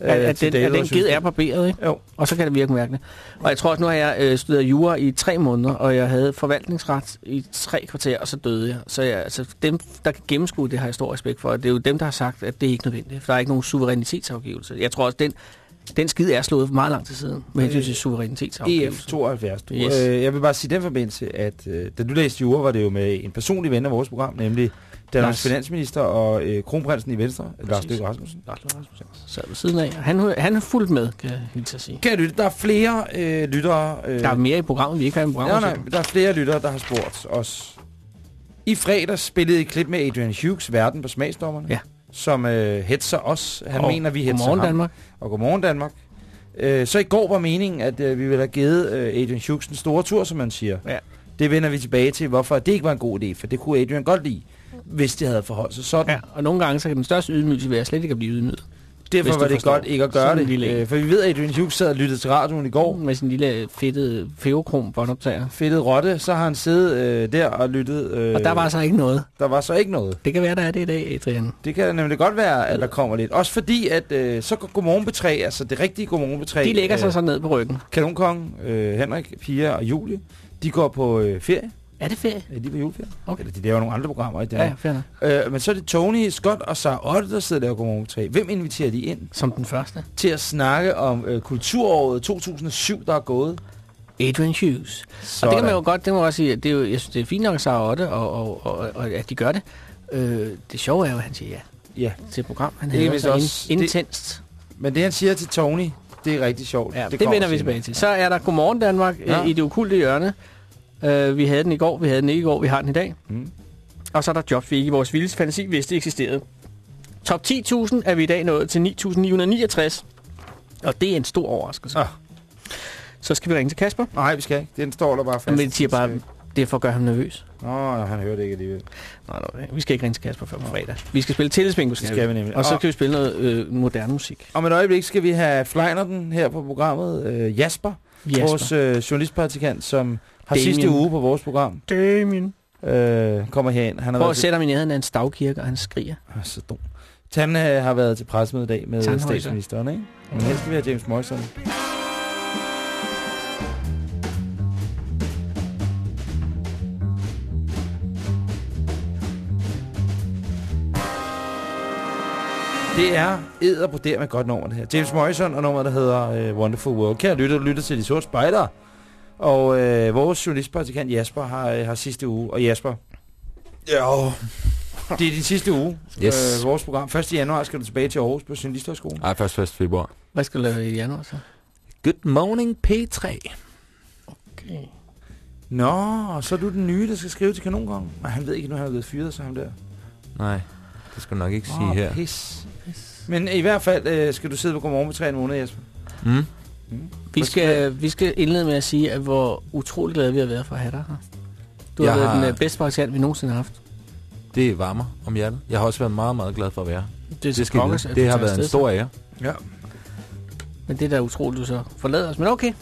At, at, til den, at den David, ged er barberet, ikke? Jo. Og så kan det virke mærkeligt. Og jeg tror også, nu har jeg øh, studeret jura i tre måneder, og jeg havde forvaltningsret i tre kvarter, og så døde jeg. Så jeg, altså, dem, der kan gennemskue det, har jeg stor respekt for. Det er jo dem, der har sagt, at det er ikke nødvendigt. For der er ikke nogen suverænitetsafgivelse. Jeg tror også, den, den skid er slået meget lang tid siden, med hensyn til suverænitetsafgivelse. EF 72. Du. Yes. Øh, jeg vil bare sige i den forbindelse, at øh, da du læste jura, var det jo med en personlig ven af vores program, nemlig Danmarks finansminister og øh, kronprinsen i Venstre, Lars Løkke Rasmussen. Lars Løkke Rasmussen. Så ved siden af. Han, han er fuldt med, kan jeg hilse at sige. Kan lytte, der er flere øh, lyttere. Øh, Der er mere i programmet, vi ikke har i programmet. Nej, nej, der er flere lyttere, der har spurgt os. I fredags spillede et klip med Adrian Hughes, verden på smagsdommerne, Ja. Som øh, hetser os. Han Og mener, vi hetser Godmorgen, ham. Danmark. Og godmorgen Danmark. Øh, så i går var meningen, at øh, vi ville have givet øh, Adrian Hughes en store tur, som man siger. Ja. Det vender vi tilbage til, hvorfor det ikke var en god idé, for det kunne Adrian godt lide, hvis det havde forholdt sig sådan. Ja, og nogle gange så kan den største ydmygelse være slet ikke at blive ydmyget. Derfor var det forstår. godt ikke at gøre det. lille. Øh, for vi ved, at Adrian Hughes sad og lyttede til radioen i går. Med sin lille fedtede feokrom båndoptager. Fedtet rotte, så har han siddet øh, der og lyttet. Øh, Og der var så ikke noget. der var så ikke noget. Det kan være, der er det i dag, Adrian. Det kan nemlig godt være, at der kommer lidt. Også fordi, at øh, så går Godmorgen Betræ, altså det rigtige Godmorgen Betræ. De lægger sig øh, så ned på ryggen. Kanonkongen, øh, Henrik, Pia og Julie, de går på øh, ferie. Er det ferie? Ja, de er på juleferie. Okay. Eller de laver nogle andre programmer i Danmark. ja. Ja. Øh, men så er det Tony, Scott og Sarah Otte, der sidder der og Godmorgen Betræ. Hvem inviterer de ind Som den første. til at snakke om øh, kulturåret 2007, der er gået? Adrian Hughes. Og det kan man jo godt, det må jeg også sige, at det er jo, jeg synes, det er fint nok, Sarah Otte, og, og, og, og, at de gør det. Øh, det sjove er jo, at han siger ja Ja, til et program. Han Det er vist så også- in, intenst. men det han siger til Tony, det er rigtig sjovt. Ja, det, det vender vi tilbage til. Så er der Godmorgen Danmark Ja. ja. i det okulte hjørne. Uh, vi havde den i går, vi havde den ikke i går, vi har den i dag. Mm. Og så er der jobs, vi ikke i vores vildeste fantasi vidste eksisterede. Top 10.000 er vi i dag nået til 9.969. Og det er en stor overraskelse. Ah. Så skal vi ringe til Kasper. Nej, vi skal ikke. Den står der bare fast. Men det siger bare, det er for at gøre ham nervøs. Nå, han hører det ikke alligevel. Nej, nej, vi skal ikke ringe til Kasper før på fredag. Vi skal spille tillidsbingo, Det skal vi nemlig. Og så skal vi spille noget øh, moderne musik. Om et øjeblik skal vi have Fleinerden her på programmet. Øh, Jasper, Jasper. vores øh, journalistpraktikant, som har Damien. sidste uge på vores program. Damien. Øh, kommer herind. Han har Prøv at sætte ham i nærheden af en stavkirke, og han skriger. Ah, så dum. Han har været til pressemøde i dag med Tandhøjser. statsministeren, ikke? Men her skal vi have James Morrison. Det er æder på der med godt nummer, det her. James Morrison og nummeret, der hedder øh, Wonderful World. Kære lytter, du lytter til De Sorte Spejdere. Og uh, vores journalistpraktikant Jasper har, uh, har sidste uge. Og Jasper, Ja. det er din sidste uge. Yes. Uh, vores program. 1. januar skal du tilbage til Aarhus på Journalisthøjskolen. Ej, først 1. februar. Hvad skal du lave i januar så? Good morning, P3. Okay. Nå, så er du den nye, der skal skrive til Kanonkongen. Nej, han ved ikke, nu han er blevet fyret, så ham der. Nej, det skal du nok ikke sige Åh, her. Pis. Men i hvert fald øh, skal du sidde på Godmorgen med tre måneder, Jesper. Mm? Vi skal, vi skal indlede med at sige, at hvor utrolig glade vi har været for at have dig her. Du har Jeg været har- den øh, bedste praktikant, vi nogensinde har haft. Det varmer om hjertet. Jeg har også været meget, meget glad for at være her. Det, Det, skal vide. det har været en stor ære. Ja. Men det er da utroligt, du så forlader os. Men okay.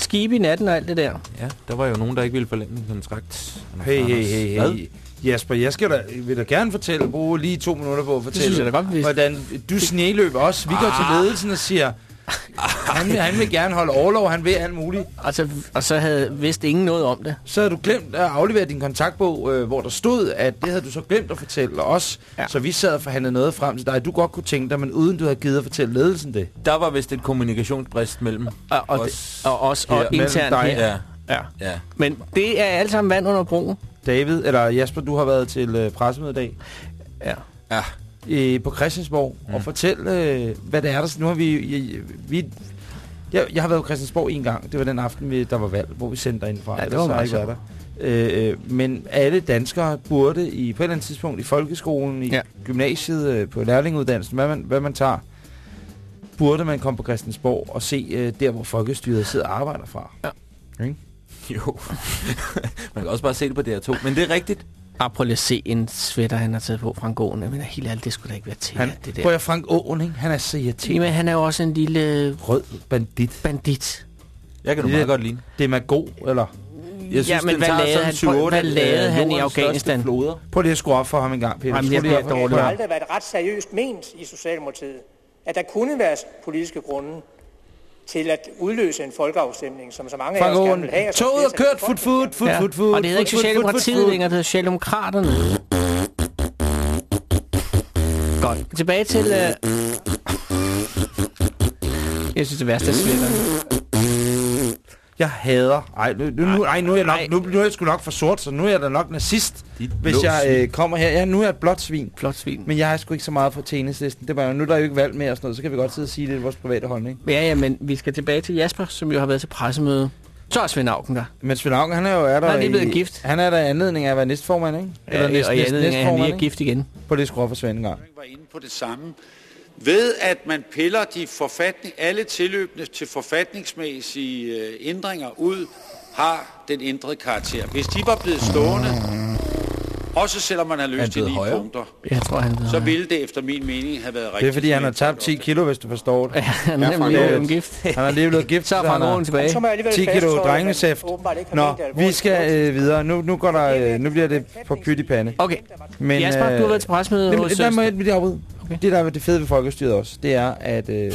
Skib i natten og alt det der. Ja, der var jo nogen, der ikke ville forlænge min kontrakt. Hey, hey, hey, Hvad? hey. Jasper, jeg skal da, vil da gerne fortælle, bruge lige to minutter på at fortælle, synes jeg da godt, vi- hvordan du sneløb også. Vi går til ledelsen og siger, han vil, han vil gerne holde overlov, han vil alt muligt. Altså, og så havde vidst ingen noget om det. Så havde du glemt at aflevere din kontaktbog, øh, hvor der stod, at det havde du så glemt at fortælle os. Ja. Så vi sad og forhandlede noget frem til dig, du godt kunne tænke dig, men uden du havde givet at fortælle ledelsen det. Der var vist et kommunikationsbrist mellem Og, og, os. det, og også og her, internt dig- her. Ja, Ja. ja. Men det er alt sammen vand under broen. David, eller Jasper, du har været til øh, pressemøde i dag. Ja. Ja, øh, på Christiansborg mm. og fortæl, øh, hvad det er, der... Nu har vi... Jeg, vi jeg, jeg har været på Christiansborg en gang. Det var den aften, vi, der var valg, hvor vi sendte dig fra. Ja, det var meget der. Øh, øh, men alle danskere burde i, på et eller andet tidspunkt i folkeskolen, i. Ja. gymnasiet, øh, på lærlinguddannelsen, hvad man, hvad man tager, burde man komme på Christiansborg og se øh, der, hvor folkestyret sidder og arbejder fra. Ja. Ikke? jo. Man kan også bare se det på DR2. Men det er rigtigt. Prøv lige at se en sweater, han har taget på Frank. Jeg mener, helt ærligt, det skulle da ikke være til, Han, det der. prøv at Frank Aaen, ikke? han er så irriterende. Jamen, han er jo også en lille Rød bandit. bandit. Jeg kan du Det er- meget godt lide. Demagog, eller? Jeg synes, Ja, men hvad lavede sådan han? 7-8 Hvad lavede af han i Afghanistan? Floder. Prøv lige at skrue op for ham en gang, Peter. Jamen, jeg for Det har aldrig været ret seriøst ment i Socialdemokratiet, at der kunne være politiske grunde til at udløse en folkeafstemning, som så mange af Frank os gerne vil have. toget er kørt, fut, fut, fut, fut, fut. Og det hedder ikke Socialdemokratiet længere, det hedder Socialdemokraterne. Godt. Tilbage til... Uh... Jeg synes, det værste er sweateren. Jeg hader. Ej, nu, nu, nu, ej, nu er jeg nok, nu, nu er jeg sgu nok for sort, så nu er jeg da nok nazist, Dit hvis jeg øh, kommer her. Ja, nu er jeg et blåt svin. Flot svin. Men jeg er sgu ikke så meget for til enhedslisten. Det var, nu er der jo ikke valg mere og sådan noget, så kan vi godt sidde og sige, det er vores private holdning. Ja, ja, men vi skal tilbage til Jasper, som jo har været til pressemøde. Så er Svend Auken der. Men Svend Auken, han er jo er der Han er lige blevet i- gift. Han er der i anledning af at være næstformand, ikke? Eller næst, og i anledning af, at han lige er gift igen. På det skruer for Svend en gang. var inde på det samme. Ved at man piller de forfatning, alle tilløbende til forfatningsmæssige øh, ændringer ud, har den ændrede karakter. Hvis de var blevet stående, også selvom man har løst de blevet ni højere? punkter, Jeg tror, han så ville det efter min mening have været rigtigt. Det er fordi, han har tabt et 10 kilo, hvis du forstår det. Ja, han er nemlig blevet gift. Han er lige blevet gift, Så han har tilbage. Så må jeg alligevel 10 kilo har Nå, vi skal øh, videre. Nu, nu, går der, øh, nu bliver det på pyt i pande. Okay. Men, Jasper, du har været til pressemøde hos... lad mig øh, et lige. Okay. Det der er det fede ved folkestyret også, det er, at... Øh,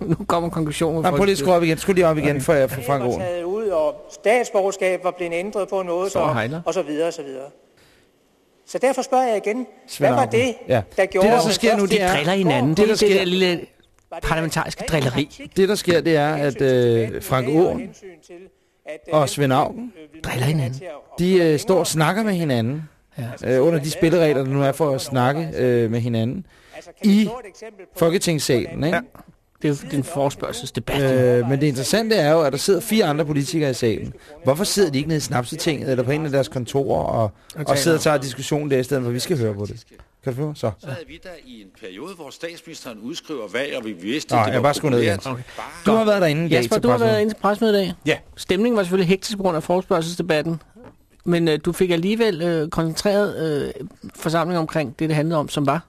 Nu kommer konklusionen. nej, prøv lige at skrue op igen. Skru lige op igen, for, for Frank Aaen. taget ud, og statsborgerskab var blevet ændret på måde, Så så, hejler. og så videre, og så videre. Så derfor spørger jeg igen, Svend hvad var det, Ja. der gjorde... Det, der så at sker nu, det i er- De driller hinanden. Det, Det, der det, det sker- der lille parlamentariske en drilleri. Det, der sker, det er, med at øh, Frank og Aaen hensyn til, at, øh, og Svend Auken, øh, driller hinanden. de øh, står og snakker med hinanden. Ja. Øh, under de spilleregler, der nu er for at snakke øh, med hinanden. Altså, i få et eksempel på, Folketingssalen, ikke? Det er jo den forspørgselsdebat. Øh, men det interessante er jo, at der sidder fire andre politikere i salen. Hvorfor sidder de ikke nede i Snapsetinget eller på en af deres kontorer og, og sidder og tager diskussion der, i stedet for vi skal høre på det? Kan du få? Så. Så havde vi der i en periode, hvor statsministeren udskriver valg, og vi vidste, Nå, det jeg var bare skulle ned igen. populært. Du har været derinde i dag Jasper, til du har været inde til pressemøde i dag. Ja. Stemningen var selvfølgelig hektisk på grund af forspørgselsdebatten. Men øh, du fik alligevel øh, koncentreret øh, forsamling omkring det, det handlede om, som var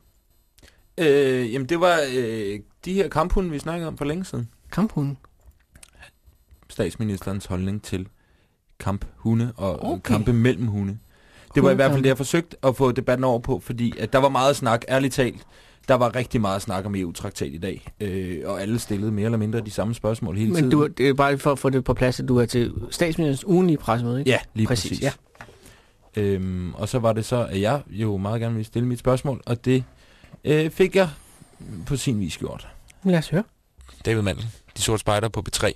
Øh, jamen, det var øh, de her kamphunde, vi snakkede om for længe siden. kamphunden. Statsministerens holdning til kamphunde og Okay. kampe mellem hunde. Det var i hvert fald det, jeg forsøgte at få debatten over på, fordi at der var meget snak, ærligt talt. Der var rigtig meget snak om EU-traktat i dag, øh, og alle stillede mere eller mindre de samme spørgsmål hele Men tiden. du, det er bare for at få det på plads, at du er til statsministerens ugenlige pressemøde, ikke? Ja, lige Præcis, præcis. ja. Øhm, og så var det så, at jeg jo meget gerne ville stille mit spørgsmål, og det øh, fik jeg på sin vis gjort. Lad os høre. David Mandel, De Sorte Spejder på B3.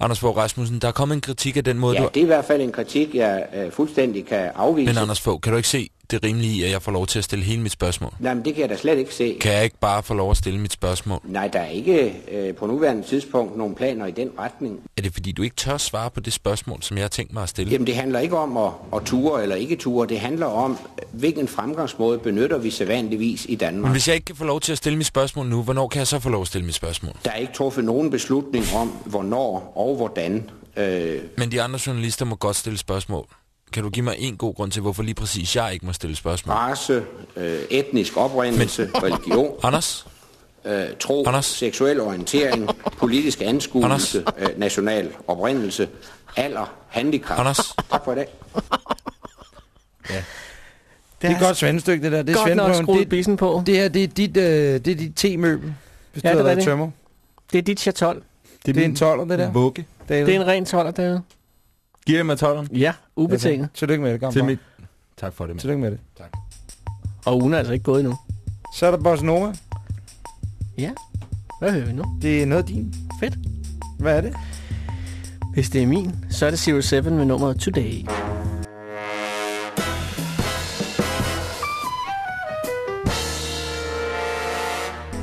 Anders Fogh Rasmussen, der er kommet en kritik af den måde, Ja, du... det er i hvert fald en kritik, jeg øh, fuldstændig kan afvise. Men Anders Fogh, kan du ikke se det rimelige i, at jeg får lov til at stille hele mit spørgsmål? Nej, men det kan jeg da slet ikke se. Kan jeg ikke bare få lov at stille mit spørgsmål? Nej, der er ikke øh, på nuværende tidspunkt nogen planer i den retning. Er det fordi, du ikke tør svare på det spørgsmål, som jeg har tænkt mig at stille? Jamen, det handler ikke om at, at ture eller ikke ture. Det handler om, hvilken fremgangsmåde benytter vi sædvanligvis i Danmark. Men hvis jeg ikke kan få lov til at stille mit spørgsmål nu, hvornår kan jeg så få lov at stille mit spørgsmål? Der er ikke truffet nogen beslutning om, hvornår og hvordan. Øh, Men de andre journalister må godt stille spørgsmål. Kan du give mig en god grund til, hvorfor lige præcis jeg ikke må stille spørgsmål? race, øh, etnisk oprindelse, Men... religion, Anders? øh, tro, Anders? seksuel orientering, politisk anskuelse, øh, national oprindelse, alder, handicap. Anders? Tak for i dag. Det er et godt svendestykke, det der. Det er godt nok skruet Det, bissen på. det her, det er dit, øh, det er dit te-møbel, hvis Ja, du det har er været det. tømmer. Det er dit chatol. Det er en 12'er, det der. Vugge. Det er en ren 12'er, David. Giver jeg mig 12'eren? Ja, ubetinget. Tillykke med det, gammel. Til mit... Tak for det, mand. Tillykke med det. Og ugen er altså ikke gået endnu. Så er der Bossa Nova. Ja. Hvad hører vi nu? Det er noget din. Fedt. Hvad er det? Hvis det er min, så er det 07 med nummeret Today.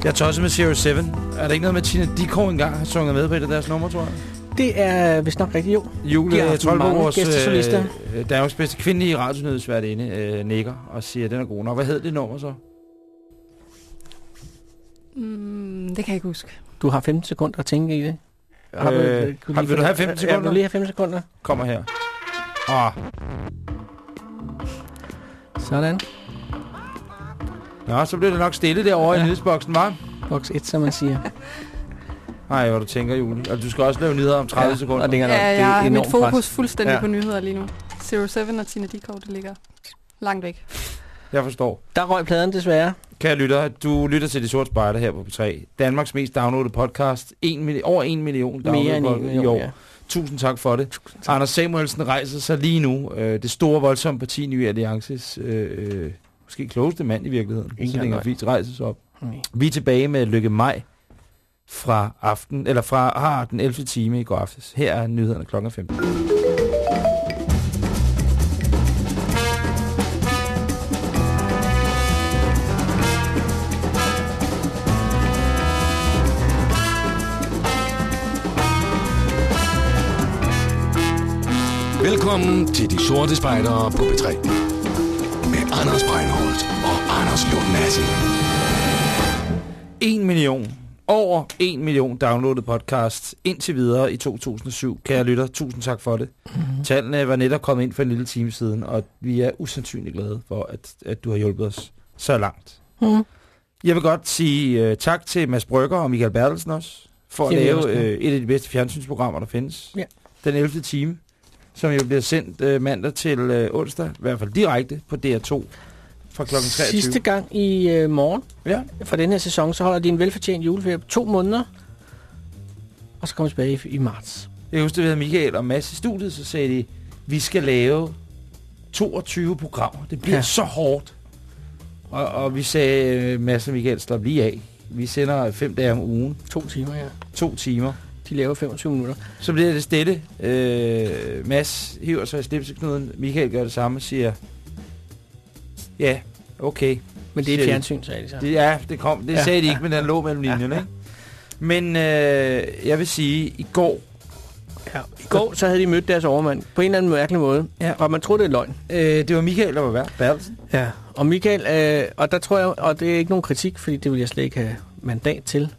Jeg tager også med Zero Seven. Er der ikke noget med, Tina Dickow engang har sunget med på et af deres numre, tror jeg? Det er vist nok rigtig jo. Jule De har haft Troldbo, mange vores øh, Danmarks bedste kvindelige radionyhedsværtinde, øh, nikker og siger, at den er god nok. Hvad hed det nummer så? Mm, det kan jeg ikke huske. Du har 15 sekunder at tænke i det. Har Øh, kunne har- vil du have 15 Ja, sekunder? vil du lige have 15 sekunder? Kommer her. Ah, Sådan. Nå, så bliver det nok stille derovre ja. i nyhedsboksen, var? Box 1, som man siger. Nej, hvad du tænker, Julie. Og du skal også lave nyheder om 30 Ja, sekunder. og det er Ja, det er jeg har mit enormt fokus pres. fuldstændig Ja. på nyheder lige nu. Zero Seven og Tina Dickow, det ligger langt væk. Jeg forstår. Der røg pladen desværre. Kære lytter, du lytter til De Sorte Spejder her på P3. Danmarks mest downloadede podcast. En, over en million Mere downloadede end en podcast i million, år. ja. Tusind tak for det. Anders Samuelsen rejser sig lige nu. Øh, det store, voldsomme parti, Nye Alliances øh, øh, måske klogeste mand i virkeligheden. Ingen så længe rejser sig op. Nej. Vi er tilbage med Lykke Maj fra aften, eller fra ah, den 11. time i går aftes. Her er nyhederne klokken 15. Velkommen til De Sorte Spejdere på B3. Med Anders Breinholt og Anders Lund Madsen. 1 million, over 1 million downloadet podcast indtil videre i 2007. Kære lytter, tusind tak for det. Mm-hmm. Tallene var netop kommet ind for en lille time siden, og vi er usandsynligt glade for, at, at du har hjulpet os så langt. Mm. Jeg vil godt sige uh, tak til Mads Brygger og Michael Bertelsen også, for at lave uh, et af de bedste fjernsynsprogrammer, der findes. Ja. Den 11. time, som jo bliver sendt uh, mandag til uh, onsdag, i hvert fald direkte på DR2 fra kl. 23. Sidste gang i øh, morgen Ja. for den her sæson, så holder de en velfortjent juleferie på to måneder. Og så kommer tilbage i, i marts. Jeg husker, vi havde Michael og Mads i studiet, så sagde de, vi skal lave 22 programmer. Det bliver Ja. ja. så hårdt. Og, og vi sagde, øh, Mads og Michael, slap lige af. Vi sender fem dage om ugen. To timer, ja. To timer. De laver 25 minutter. Så bliver det stille. Øh, Mads hiver sig i slipseknuden. Michael gør det samme og siger, ja, okay. Men det er fjernsyn, sagde de så. Det, ja, det, kom, det Ja, sagde de ikke, men den lå mellem linjerne. ja. Ikke? Men øh, jeg vil sige, i går, Ja. I går så havde de mødt deres overmand på en eller anden mærkelig måde. Ja. Og man troede, det er løgn. øh, det var Michael, der var værd. Bertelsen. Ja. Og Michael, øh, og der tror jeg, og det er ikke nogen kritik, fordi det vil jeg slet ikke have mandat til.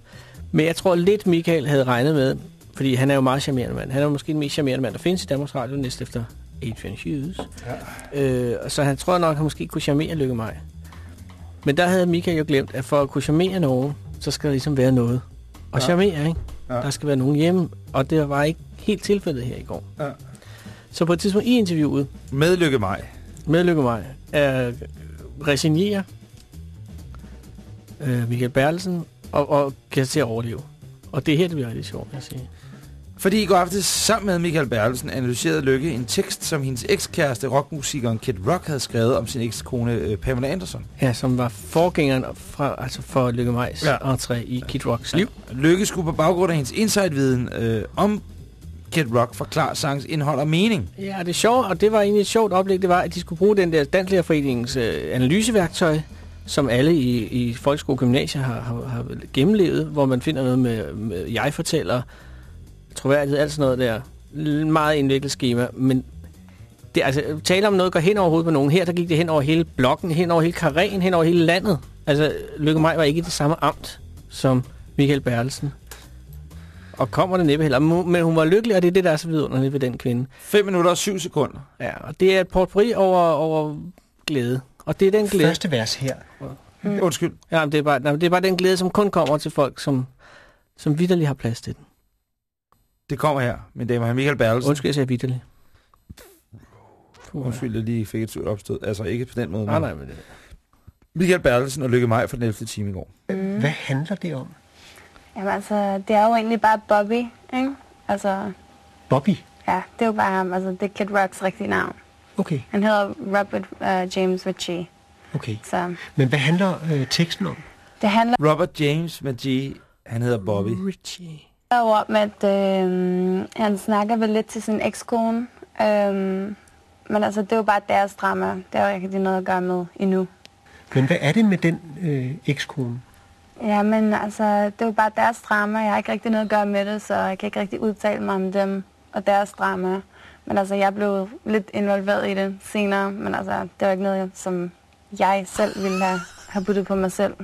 Men jeg tror lidt, Michael havde regnet med, fordi han er jo meget charmerende mand. Han er jo måske den mest charmerende mand, der findes i Danmarks Radio, næst efter Adrian Hughes. Ja. Øh, så han tror nok, at han måske kunne charmere Lykke mig. Men der havde Michael jo glemt, at for at kunne charmere nogen, så skal der ligesom være noget. Og Ja. charmere, ikke? Ja. Der skal være nogen hjemme, og det var ikke helt tilfældet her i går. Ja. Så på et tidspunkt i interviewet Med Lykke Maj. med Lykke mig er resignere øh, Michael Bertelsen og, og kan til at overleve. Og det er her, det bliver rigtig sjovt, jeg sige. Fordi i går aftes sammen med Michael Bertelsen analyserede Lykke en tekst, som hendes ekskæreste rockmusikeren Kid Rock havde skrevet om sin ekskone øh, Pamela Anderson. Ja, som var forgængeren fra, altså for Lykke Majs Ja. ja. entré i Kid Rocks liv. Lykke skulle på baggrund af hendes insight-viden øh, om Kid Rock forklare sangs indhold og mening. Ja, det er sjovt, og det var egentlig et sjovt oplæg, det var, at de skulle bruge den der Danslærerforeningens øh, analyseværktøj, som alle i, i folkeskole og gymnasier har, har, har gennemlevet, hvor man finder noget med, med jeg-fortæller, troværdighed, alt sådan noget der. Meget indviklet schema, men det, altså, tale om noget går hen over hovedet på nogen. Her der gik det hen over hele blokken, hen over hele karren, hen over hele landet. Altså, Lykke Maj var ikke i det samme amt som Michael Bertelsen. Og kommer det næppe heller. Men hun var lykkelig, og det er det, der er så vidunderligt ved den kvinde. 5 minutter og 7 sekunder. Ja, og det er et portræt over, over glæde. Og det er den glæde... Første vers her. Mm. Undskyld. Ja, men det, er bare, nej, men det er bare den glæde, som kun kommer til folk, som, som vidderligt har plads til den. Det kommer her, mine damer og herrer. Michael Bertelsen. Undskyld, jeg siger vidderligt. Undskyld, jeg lige fik et surt opstød. Altså ikke på den måde. Nej, nej, men det... Michael Bertelsen og Lykke Maj fra den 11. time i går. Mm. Hvad handler det om? Jamen altså, det er jo egentlig bare Bobby, ikke? Altså, Bobby? ja, det er jo bare ham. Altså, det er Kid Rocks rigtige navn. Okay, Han hedder Robert uh, James Ritchie. okay. Så Men hvad handler øh, teksten om? det handler Robert James G. Han hedder Bobby. Richie. Jo om, at øh, han snakker vel lidt til sin ekskone. Øhm, men altså, det er jo bare deres drama. Det har jo ikke noget at gøre med endnu. Men hvad er det med den øh, ekskone? Ja, men altså, det er jo bare deres drama. Jeg har ikke rigtig noget at gøre med det, så jeg kan ikke rigtig udtale mig om dem og deres drama. Men altså, jeg blev lidt involveret i det senere, men altså, det var ikke noget, som jeg selv ville have, have puttet på mig selv.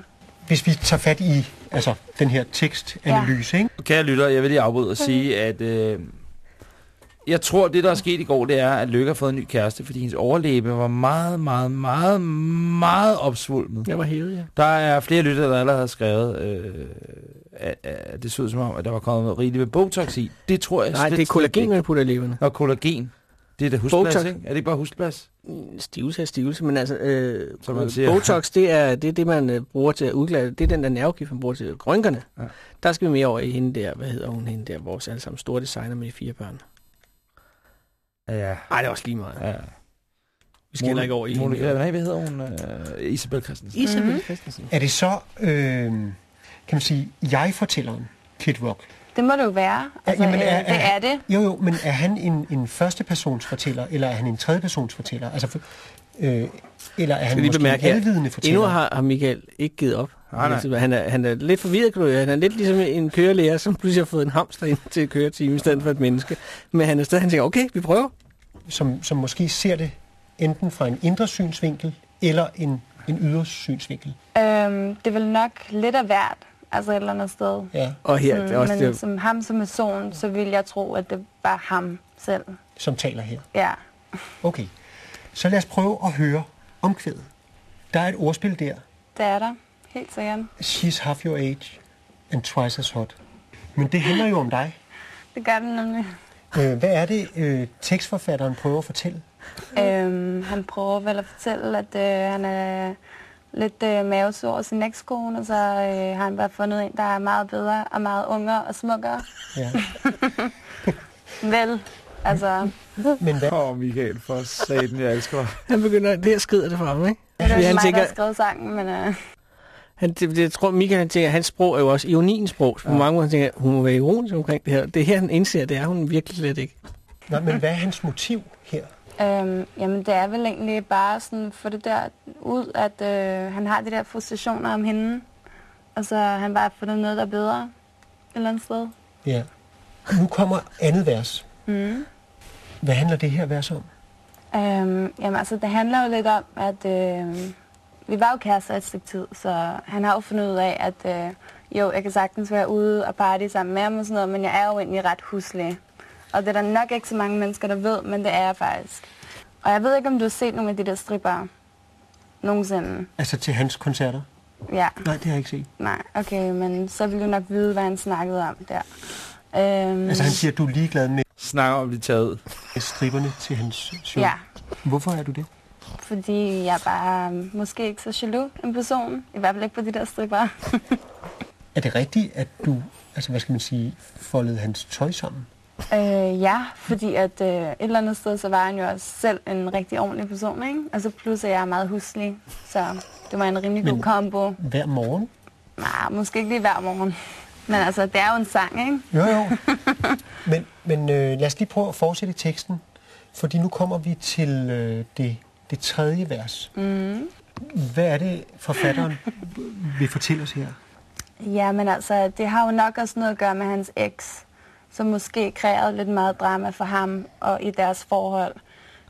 Hvis vi tager fat i altså, den her tekstanalyse, ja. ikke? Kære lytter, jeg vil lige afbryde og sige, at øh, jeg tror, det der er sket i går, det er, at Lykke har fået en ny kæreste, fordi hendes overlæbe var meget, meget, meget, meget opsvulmet. Jeg var hævet, ja. Der er flere lyttere, der allerede har skrevet, øh, at, at det så ud som om, at der var kommet noget rigeligt med Botox i. Det tror jeg Nej, slet, det er kollagen, man putter i læberne. Og kollagen. Det er da husplads, Botox. ikke? Er det ikke bare husplads? Stivelse er stivelse, men altså, øh, Som man siger. Botox, det er, det er det, man øh, bruger til at udglæde. Det er den der nervegift, man bruger til rynkerne. Ja. Der skal vi mere over i hende der, hvad hedder hun, hende der, vores allesammen store designer med de fire børn. Ja. Ej, det er også lige meget. ja. Vi skal heller ikke over i Monika, hende. nej, hvad hedder hun? Uh, Isabel Christensen. Isabel Mhm. Christensen. Er det så, øh, kan man sige, jeg-fortælleren, Kid Rock? Det må det jo være. Altså, jamen, øh, det er det. Jo, jo, men er han en, en førstepersons fortæller, eller er han en tredjepersons fortæller? Altså, for, øh, eller er han måske bemærke en alvidende fortæller? Endnu har, har Michael ikke givet op. Nej, nej. Han, er, han er lidt forvirret, kan du. Han er lidt ligesom en kørelærer, som pludselig har fået en hamster ind til at køre time i stedet for et menneske. Men han er stadig, han tænker, okay, vi prøver. Som, som måske ser det enten fra en indre synsvinkel, eller en, en ydre synsvinkel. Øhm, det er vel nok lidt af hvert, altså et eller andet sted. Ja. Og her, det er også men det, som ham som person, så vil jeg tro, at det var ham selv. som taler her. Ja. Okay, så lad os prøve at høre omkvædet. Der er et ordspil der. Det er der. Helt sikkert. She's half your age and twice as hot. Men det handler jo om dig. Det gør den nemlig. Øh, hvad er det, øh, tekstforfatteren prøver at fortælle? Øhm, han prøver vel at fortælle, at øh, han er lidt øh, mavesur over sin ekskone, og så øh, har han bare fundet en, der er meget bedre og meget ungere og smukkere. Ja. Vel, altså... Men hvad? Åh, oh, Michael, for satan, jeg elsker dig. han begynder, det her skrider det fra ham, ikke? Det er Fordi mig, tænker, der har skrevet sangen, men... Øh, han, det, jeg tror, Michael han tænker, hans sprog er jo også ironiens sprog. Så på mange måder han tænker, hun må være ironisk omkring det her. Det er her, han indser, det er hun virkelig slet ikke. Nå, men hvad er hans motiv? Øhm, jamen, det er vel egentlig bare sådan for det der ud, at øh, han har de der frustrationer om hende. Og så har han bare fundet noget, der er bedre et eller andet sted. Ja. Nu kommer andet vers. Mm. Hvad handler det her vers om? Øhm, jamen, altså, det handler jo lidt om, at øh, vi var jo kærester et stykke tid, så han har jo fundet ud af, at øh, jo, jeg kan sagtens være ude og party sammen med ham og sådan noget, men jeg er jo egentlig ret huslig. Og det er der nok ikke så mange mennesker, der ved, men det er jeg faktisk. Og jeg ved ikke, om du har set nogle af de der stripper nogensinde. Altså til hans koncerter? Ja. Nej, det har jeg ikke set. Nej, okay, men så vil du nok vide, hvad han snakkede om der. Øhm, Altså han siger, at du er ligeglad med Snakker om at blive taget ud. stripperne til hans show. Ja, Hvorfor er du det? fordi jeg er bare øhm, måske ikke så jaloux en person. I hvert fald ikke på de der stripper. Er det rigtigt, at du, altså hvad skal man sige, foldede hans tøj sammen? Øh, ja, fordi at øh, et eller andet sted, så var han jo også selv en rigtig ordentlig person, ikke? Og så plus at jeg er meget huslig, så det var en rimelig god kombo. Hver morgen? Nej, måske ikke lige hver morgen. Men altså, det er jo en sang, ikke? Jo, jo. Men, men øh, lad os lige prøve at fortsætte teksten, fordi nu kommer vi til øh, det, det tredje vers. Mm. Hvad er det, forfatteren vil fortælle os her? Ja, men altså, det har jo nok også noget at gøre med hans eks, som måske kreerede lidt meget drama for ham og i deres forhold.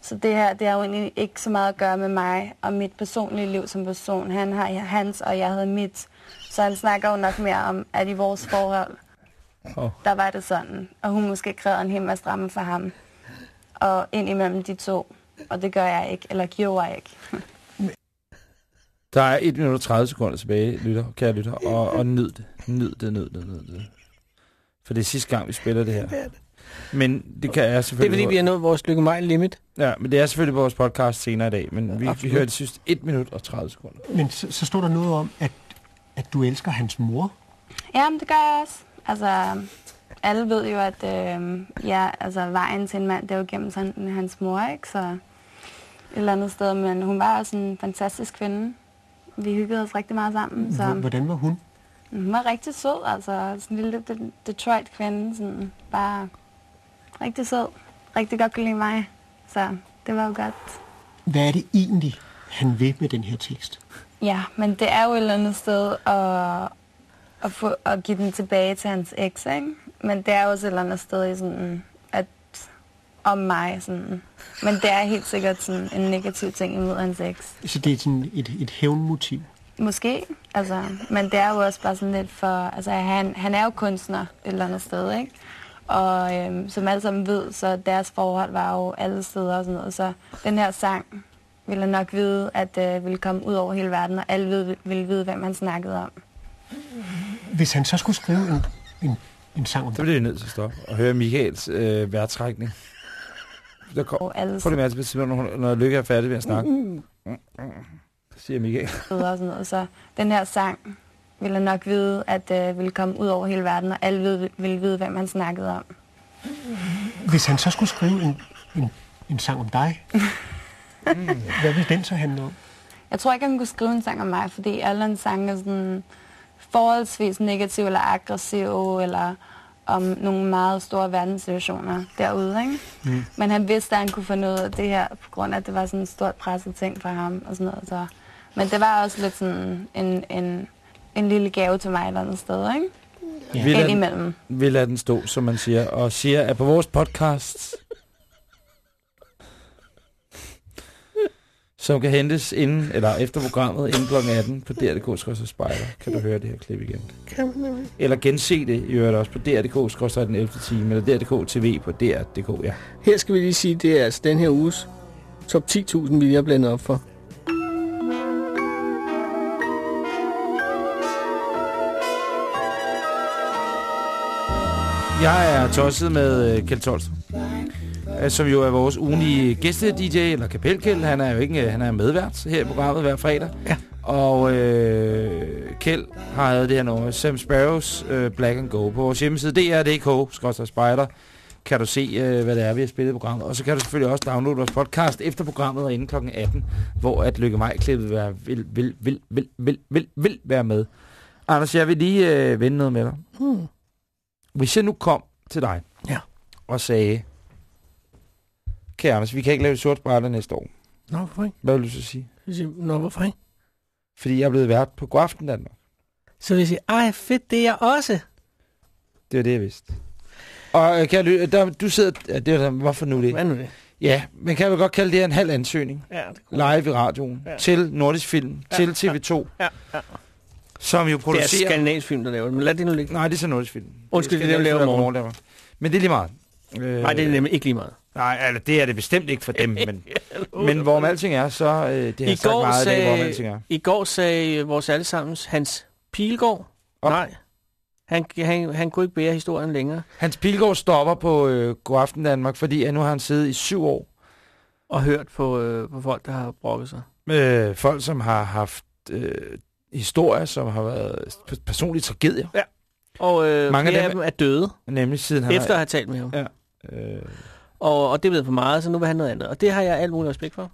Så det her, det har jo egentlig ikke så meget at gøre med mig og mit personlige liv som person. Han har hans, og jeg havde mit. Så han snakker jo nok mere om, at i vores forhold, Oh. der var det sådan. Og hun måske krævede en hel masse drama for ham. Og ind imellem de to. Og det gør jeg ikke, eller gjorde jeg ikke. Der er 1 minut og 30 sekunder tilbage, lytter, kære lytter, og, og nyd det. Nyd det, nyd det, nyd det. For det er sidste gang, vi spiller det her. Men det kan jeg Det er selvfølgelig... fordi, vi har nået vores lykke mig limit. Ja, men det er selvfølgelig på vores podcast senere i dag, men vi, vi absolut. hører det sidste 1 minut og 30 sekunder. Men så, så står der noget om, at, at du elsker hans mor. Jamen, det gør jeg også. Altså, alle ved jo, at øh, ja, altså, vejen til en mand, det er jo gennem sådan, hans mor, ikke? Så et eller andet sted, men hun var også en fantastisk kvinde. Vi hyggede os rigtig meget sammen, så Hvordan var hun? Hun var rigtig sød, altså sådan en lille De- Detroit-kvinde, sådan bare rigtig sød. Rigtig godt kunne lide mig, så det var jo godt. Hvad er det egentlig, han vil med den her tekst? Ja, men det er jo et eller andet sted at, at, få, at give den tilbage til hans eks, ikke? Men det er jo også et eller andet sted i sådan, at om mig, sådan. Men det er helt sikkert sådan en negativ ting imod hans eks. Så det er sådan et, et hævnmotiv. Måske, altså, men det er jo også bare sådan lidt for, altså han, han er jo kunstner et eller andet sted, ikke? Og øhm, som alle sammen ved, så deres forhold var jo alle steder og sådan noget, så den her sang ville jeg nok vide, at øh, ville komme ud over hele verden, og alle ved, ville vide, hvem han snakkede om. Hvis han så skulle skrive en, en, en sang om Så bliver vi nødt til at stoppe og høre Michaels øh, værtrækning. Der kom, Og alle prøv lige med når, når Lykke er færdig ved at snakke. Mm, mm, siger Michael. og sådan noget, så den her sang ville jeg nok vide, at øh, ville komme ud over hele verden, og alle ved, ville vide, hvem han snakkede om. Hvis han så skulle skrive en, en, en sang om dig, hvad vil den så handle om? Jeg tror ikke, han kunne skrive en sang om mig, fordi alle hans sange er sådan forholdsvis negative eller aggressive, eller om nogle meget store verdenssituationer derude, ikke? Mm. Men han vidste, at han kunne få noget af det her, på grund af, at det var sådan en stort presset ting for ham og sådan noget. Så. Men det var også lidt sådan en, en, en lille gave til mig et eller andet sted, ikke? Vi Ind lader, imellem. den, vi lader den stå, som man siger, og siger, at på vores podcast, som kan hentes inden, eller efter programmet, inden kl. 18 på DRDK Spejder, kan du høre det her klip igen. Kan man nemlig. Eller gense det i øvrigt også på DRDK den 11. time, eller DRDK TV på DR.dk, ja. Her skal vi lige sige, det er altså den her uges top 10.000, vi lige har blandet op for. Jeg er tosset med øh, Kjeld Tolstrup, øh, som jo er vores ugenlige gæste-DJ, eller kapelkjeld. Han er jo ikke øh, han er medvært her i programmet hver fredag. Ja. Og øh, Kjeld har lavet det her nummer, Sam Sparrows øh, Black and Go. På vores hjemmeside dr.dk, Spider, kan du se, øh, hvad det er, vi har spillet i programmet. Og så kan du selvfølgelig også downloade vores podcast efter programmet og inden kl. 18, hvor at Lykke Maj-klippet vil, vil, vil, vil, vil, vil, vil, vil være med. Anders, jeg vil lige øh, vende noget med dig. Hmm. Hvis jeg nu kom til dig Ja. og sagde, kære Anders, vi kan ikke lave sort brætter næste år. Nå, hvorfor ikke? Hvad vil du så sige? Siger, Nå, hvorfor ikke? Fordi jeg er blevet vært på Godaften Danmark. Så vil jeg sige, ej fedt, det er jeg også. Det var det, jeg vidste. Og øh, kan jeg, der, du sidder... Ja, det er, der- hvorfor nu det? Hvad nu det? Ja, men kan vel godt kalde det her en halv ansøgning. Ja, det kunne Live i radioen. Ja. Til Nordisk Film. Ja, Til TV2. Ja, ja. Som jo Det er producerer... skandinavisk film, der laver det, men lad det nu ligge. Nej, det er så Nordisk Film. Undskyld, det er laver morgen. Men det er lige meget. Øh, Nej, det er nemlig ikke lige meget. Nej, altså, det er det bestemt ikke for dem, men, men hvorom alting er, så øh, det har I sagt meget af det, hvorom alting sagde, er. I går sagde vores allesammens Hans Pilgaard, Op. nej, han, han, han kunne ikke bære historien længere. Hans Pilgaard stopper på øh, Godaften Danmark, fordi at nu har han siddet i syv år Og hørt på, øh, på folk, der har brokket sig. med folk, som har haft øh, historier, som har været personlige tragedier. Ja. Og øh, Mange flere af dem er døde, Nemlig siden han efter at har... have talt med ham. Ja. Øh, Og, og det blevet for meget, så nu vil han noget andet. Og det har jeg alt mulig respekt for.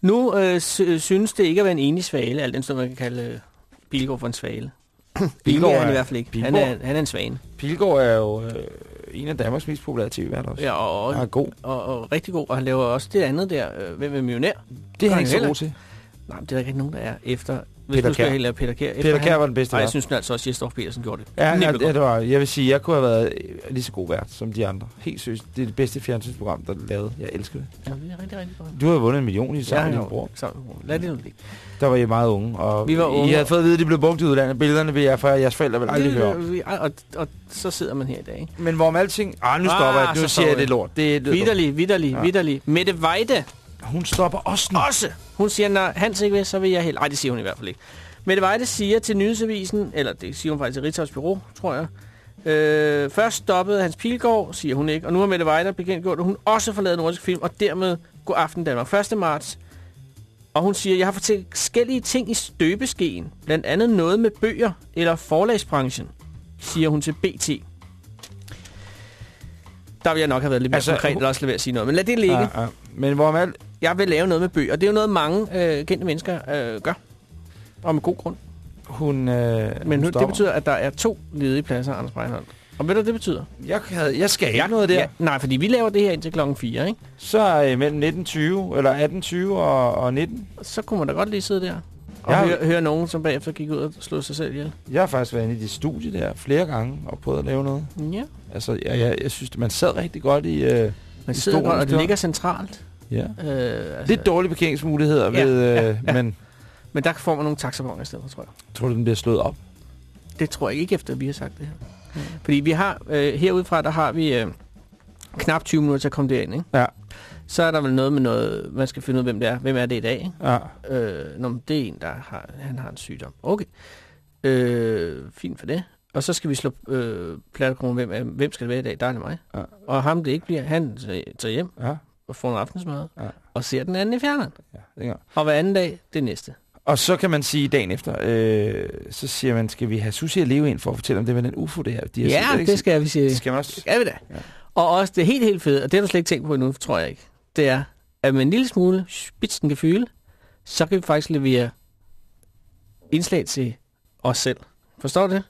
Nu øh, sy- synes det ikke at være en enig svale, alt den stund man kan kalde øh, Bilgaard for en svale. Bilgaard er han i hvert fald ikke. Han er, han er en svane. Pilgaard er jo øh, en af Danmarks mest populære tv-værter også. Ja, og, Han er god. Og, og, rigtig god. Og han laver også det andet der. Øh, Hvem er millionær? Det er han ikke så god til. Nej, men det er der ikke nogen, der er efter. Hvis Peter nu skal lade Peter. Efter Peter han- var den bedste Nej, jeg synes altså også, at Jesdorf Petersen gjorde det. Ja, ja, ja, det var, jeg vil sige, jeg kunne have været øh, lige så god vært som de andre. Helt seriøst. Det er det bedste fjernsynsprogram, der er lavet. Jeg elsker det. Ja, det er rigtig, rigtig godt. Du har vundet en million i sammen med din bror. sammen. Lad det nu ligge. Der var I meget unge, og Vi var unge, I havde fået at vide, at de blev brugt i udlandet. Billederne vil jeg, for jeres forældre vil aldrig høre om. Og, og, så sidder man her i dag. ikke? Men hvorom alting... Ah, nu stopper jeg. Nu siger jeg, det lort. Det er er Ja. ja. vitterlig. Mette Weide. Hun stopper også nu. Også. Hun siger, når Hans ikke vil, så vil jeg heller... Nej, det siger hun i hvert fald ikke. Mette Weide siger til Nyhedsavisen, eller det siger hun faktisk til Ritzaus Bureau, tror jeg. Øh, først stoppede Hans Pilgaard, siger hun ikke, og nu har Mette Weide bekendt at hun også forladet Nordisk Film, og dermed God Aften Danmark 1. marts. Og hun siger, jeg har fortalt forskellige ting i støbeskeen, blandt andet noget med bøger eller forlagsbranchen, siger hun til BT. Der vil jeg nok have været lidt mere Altså, konkret, eller også lade være at sige noget. Men lad det ligge. Ja, ja. Men hvorom alt... Jeg vil lave noget med bøger. Det er jo noget, mange øh, kendte mennesker øh, gør. Og med god grund. Hun, øh, Men hun det betyder, at der er to ledige pladser, Anders Breinholt. Og ved du, hvad det betyder? Jeg, havde, jeg skal ikke noget der. Ja, nej, fordi vi laver det her indtil klokken 4, ikke? Så øh, mellem 1920, eller 1820 og, og 19. Så kunne man da godt lige sidde der. Og Jeg har- høre, høre nogen, som bagefter gik ud og slog sig selv ihjel. Jeg har faktisk været inde i det studie der flere gange og prøvet at lave noget. Ja. Altså, jeg, jeg, jeg synes, man sad rigtig godt i øh, Man sidder godt, og det ligger centralt. Ja. Øh, altså, Lidt dårlige parkeringsmuligheder Ja, ved, øh, ja, ja. men Men der får man nogle taxabonger i stedet, tror jeg. tror du, den bliver slået op? Det tror jeg ikke, efter at vi har sagt det her. Fordi vi har, øh, herudefra, der har vi øh, knap 20 minutter til at komme derind, ikke? Ja. Så er der vel noget med noget, man skal finde ud af, hvem det er. Hvem er det i dag? Ja. Øh, nå, det er en, der har, han har en sygdom. Okay. Øh, fint for det. Og så skal vi slå øh, plattekronen, hvem, er, hvem skal det være i dag? Der er det mig. Ja. Og ham det ikke bliver, han tager hjem Ja. og får en aftensmad. Ja. Og ser den anden i fjerneren. Ja, det. Og hver anden dag, det næste. Og så kan man sige dagen efter, øh, så siger man, skal vi have Susie og Leo ind for at fortælle om det med den UFO der? De har Ja, set, ikke? det skal vi sige. Det skal man også. Det skal vi da. Ja. Og også det helt, helt fede, og det har du slet ikke tænkt på endnu, tror jeg ikke. Det er, at med en lille smule spidsen kan fylde, så kan vi faktisk levere indslag til os selv. Forstår du det?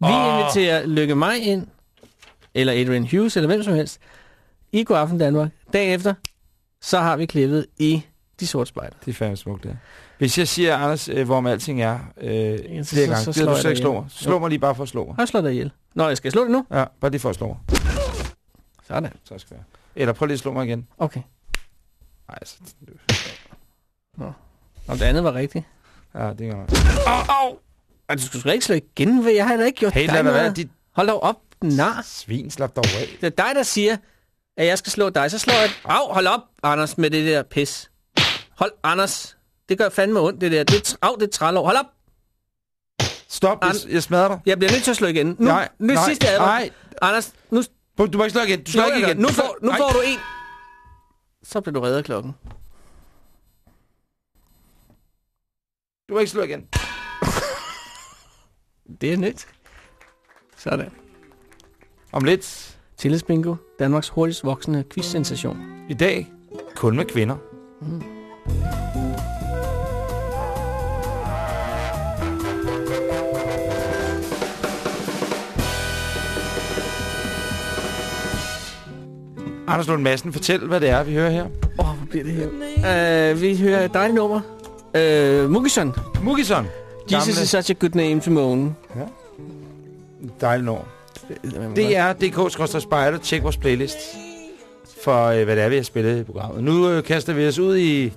Vi oh. inviterer Lykke mig ind, eller Adrian Hughes, eller hvem som helst, i God Aften Danmark. Dagen efter, så har vi klippet i De Sorte Spejder. Det er fandme smukt, det. Hvis jeg siger, Anders, øh, hvor med alting er, øh, flere så- gange, så så, gider slår du så ikke dig slå mig. Slå Jo. mig lige bare for at slå mig. Jeg slået dig ihjel? Nå, jeg skal slå det nu? Ja, bare lige for at slå mig. Sådan. Så skal jeg. Eller prøv lige at slå mig igen. Okay. Nej, altså. Nå. Om det andet var rigtigt. Ja, det gør jeg. Au, au! Du skulle ikke slå igen, for jeg har da ikke gjort Hey, dig lad da være, noget. dit Hold dog op, nar. svin, slap dog af. Det er dig, der siger, at jeg skal slå dig. Så slår jeg... Au, hold op, Anders, med det der pis. Hold, Anders. Det gør fandme ondt, det der. Det au, det er trælov. Hold op. Stop, jeg, jeg smadrer dig. Jeg bliver nødt til at slå igen. Nu, Nej, nu nej, sidste advar. nej. Anders, nu... Du må ikke slå igen. Du slår Jo, ikke igen. Nu får, nu får du en. Så bliver du reddet klokken. Du må ikke slå igen. Det er nyt. Sådan. Om lidt. Tillidsbingo. Danmarks hurtigst voksende quiz-sensation. I dag kun med kvinder. Mm. Anders Lund Madsen, fortæl, hvad det er, vi hører her. Åh, oh, hvor bliver det her? Uh, vi hører et dejligt nummer. Uh, Mugison. Mugison. Jesus Gamle. is such a good name to moan. Ja. Dejligt nummer. Det er DK-spejder. Tjek vores playlist for, øh, hvad det er, vi har spillet i programmet. Nu øh, kaster vi os ud i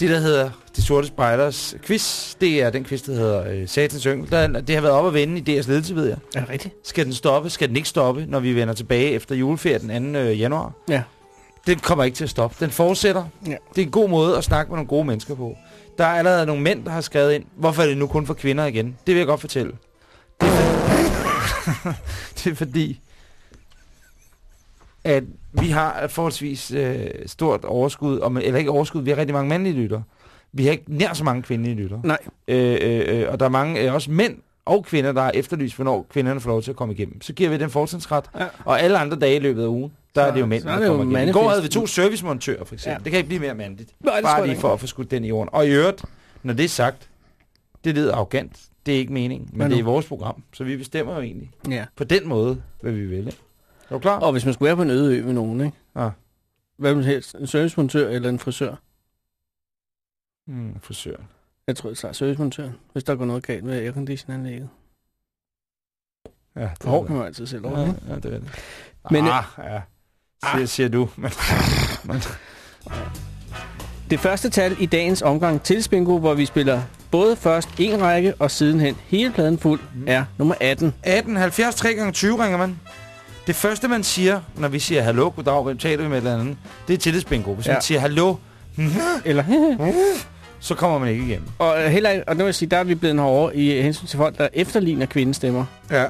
det, der hedder De Sorte Spejders quiz. Det er den quiz, der hedder øh, Satans Yngel. Der, det har været op at vende i deres ledelse, ved jeg. Er det rigtigt? Skal den stoppe? Skal den ikke stoppe, når vi vender tilbage efter juleferie den 2. Øh, januar? Ja. Den kommer ikke til at stoppe. Den fortsætter. Ja. Det er en god måde at snakke med nogle gode mennesker på. Der er allerede nogle mænd, der har skrevet ind. Hvorfor er det nu kun for kvinder igen? Det vil jeg godt fortælle. Det er, for... det er fordi, at vi har et forholdsvis øh, stort overskud, om, eller ikke overskud, vi har rigtig mange mandlige lytter. Vi har ikke nær så mange kvindelige lytter. Nej. Øh, øh, øh, og der er mange, øh, også mænd, og kvinder, der har efterlyst, hvornår kvinderne får lov til at komme igennem. Så giver vi den fortrinsret. Ja. Og alle andre dage i løbet af ugen, der Så- er det jo mænd, er der kommer igennem. I går havde vi to servicemontører, for eksempel. Ja. Det kan ikke blive mere mandigt. Nej, det Bare lige for at få skudt den i jorden. Og i øvrigt, når det er sagt, det lyder arrogant. Det er ikke meningen, men nu? det er vores program, så vi bestemmer jo egentlig Ja. på den måde, hvad vi vil. Ikke? Er du klar? Og hvis man skulle være på en øde ø med nogen, ikke? Ja. Hvad vil man helst? En servicemontør eller en frisør? Mm, frisør. Jeg tror, jeg tager servicemontøren, hvis der går noget galt med airconditionanlægget. Ja, For hårdt kan man altid selv over, Ja, ikke? ja, det er det. Men, ah, ja. Siger, siger du. Men, men, Det første tal i dagens omgang til Spingo, hvor vi spiller både først en række og sidenhen hele pladen fuld, er nummer 18. 18, 70, 3 gange 20 ringer man. Det første, man siger, når vi siger hallo, goddag, hvem taler vi med eller andet, det er tillidsbingo. Hvis ja. Man siger hallo, Eller så kommer man ikke igennem. Og, øh, heller, og nu vil jeg sige, der er vi blevet hårdere i hensyn til folk, der efterligner kvindestemmer. Ja.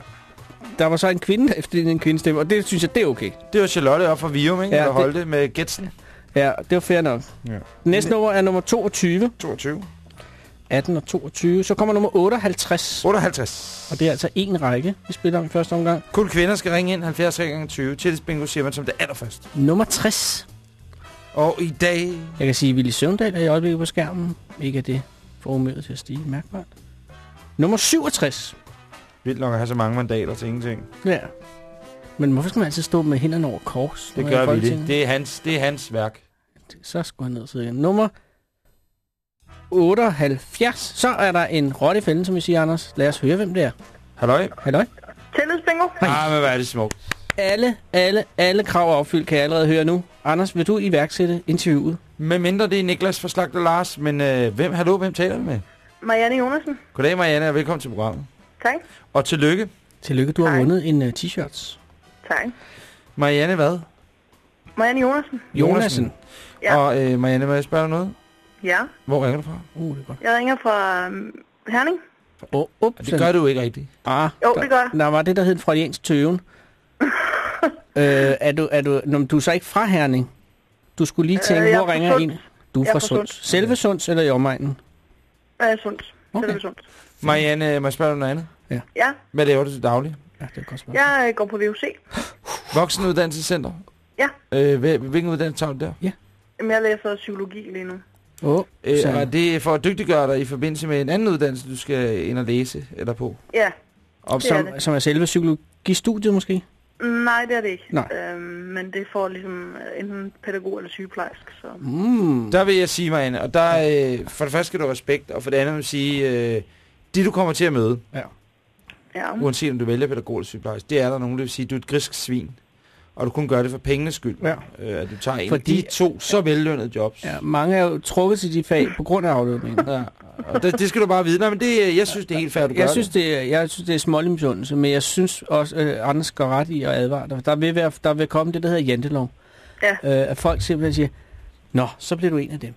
Der var så en kvinde, der efterlignede en kvindestemme, og det synes jeg, det er okay. Det var Charlotte op fra Vium, ikke? Ja, der det- holdt det med Getsen. Ja, det var fair nok. Ja. Næste nummer er nummer 22. 22. 18 og 22. Så kommer nummer 58. 58. Og det er altså en række, vi spiller om i første omgang. Kun kvinder skal ringe ind 70 3 gange 20. Tillidsbingo siger man som det allerførste. Nummer 60. Og i dag... Jeg kan sige, at Willy Søvndal er i øjeblikket på skærmen. Ikke at det får humøret til at stige mærkbart. Nummer 67. Vildt nok at have så mange mandater til ingenting. Ja. Men hvorfor skal man altid stå med hænderne over kors? Det gør vi det. Det er hans, det er hans værk. Så skulle han ned og sidde igen. Nummer 78. Så er der en rotte i fælden, som vi siger, Anders. Lad os høre, hvem det er. Halløj. Halløj. Tillidsbingo. Ah, men hvad er det smukt. Alle, alle, alle krav er opfyldt, kan jeg allerede høre nu. Anders, vil du iværksætte interviewet? Med mindre det er Niklas fra Slagter Lars, men øh, hvem, hallo, hvem taler vi med? Marianne Jonasen. Goddag Marianne, og velkommen til programmet. Tak. Og tillykke. Tillykke, du har vundet en uh, t-shirt. Tak. Marianne hvad? Marianne Jonasen. Jonasen. Ja. Og øh, Marianne, må jeg spørge dig noget? Ja. Hvor ringer du fra? Uh, det er godt. Jeg ringer fra um, Herning. Oh, oh, Det gør du ikke rigtigt. Ah, Jo, der, det gør jeg. Der var det, der hed en freudiansk tøven. øh, er du, er du, nå, men du er så ikke fra Herning? Du skulle lige Øh, tænke, er hvor ringer Sunds. en? Du er Jeg fra fra Sunds. Sunds. Selve Sunds eller i omegnen? Jeg er sundt. Okay. Okay. sundt. Marianne, må jeg spørge dig noget andet? Ja. Ja, Hvad laver du til daglig? Ja, det er godt spørgsmål. jeg øh, går på VUC. Voksenuddannelsescenter? Ja. Øh, hvil- hvilken uddannelse tager du der? Jamen, jeg læser psykologi lige nu. Oh, Øh, og er det for at dygtiggøre dig i forbindelse med en anden uddannelse, du skal ind og læse eller på? Ja. Og Det er som, det. som er selve psykologistudiet måske? Nej, det er det ikke. Nej. Øhm, men det får ligesom øh, enten pædagog eller sygeplejersk. Så. Mm. Der vil jeg sige, Marianne, og der, øh, for det første skal du have respekt, og for det andet vil jeg sige, øh, de du kommer til at møde, Ja. Ja. uanset om du vælger pædagog eller sygeplejerske, det er der nogen, der vil sige, du er et grisk svin. Og du kun gør det for pengenes skyld. Ja. Øh, at du tager en Fordi- af de to så vellønnede jobs. Ja, mange er jo trukket til de fag på grund af aflønningen. Ja. Og det, det skal du bare vide. Nej, men det, jeg synes, det er helt fair, at du gør Jeg synes, det. det jeg synes, det er smålig misundelse, men jeg synes også, at Anders går ret i at advare dig. Der vil, være, der vil komme det, der hedder jantelov. Ja. Øh, at folk simpelthen siger, Nå, så bliver du en af dem.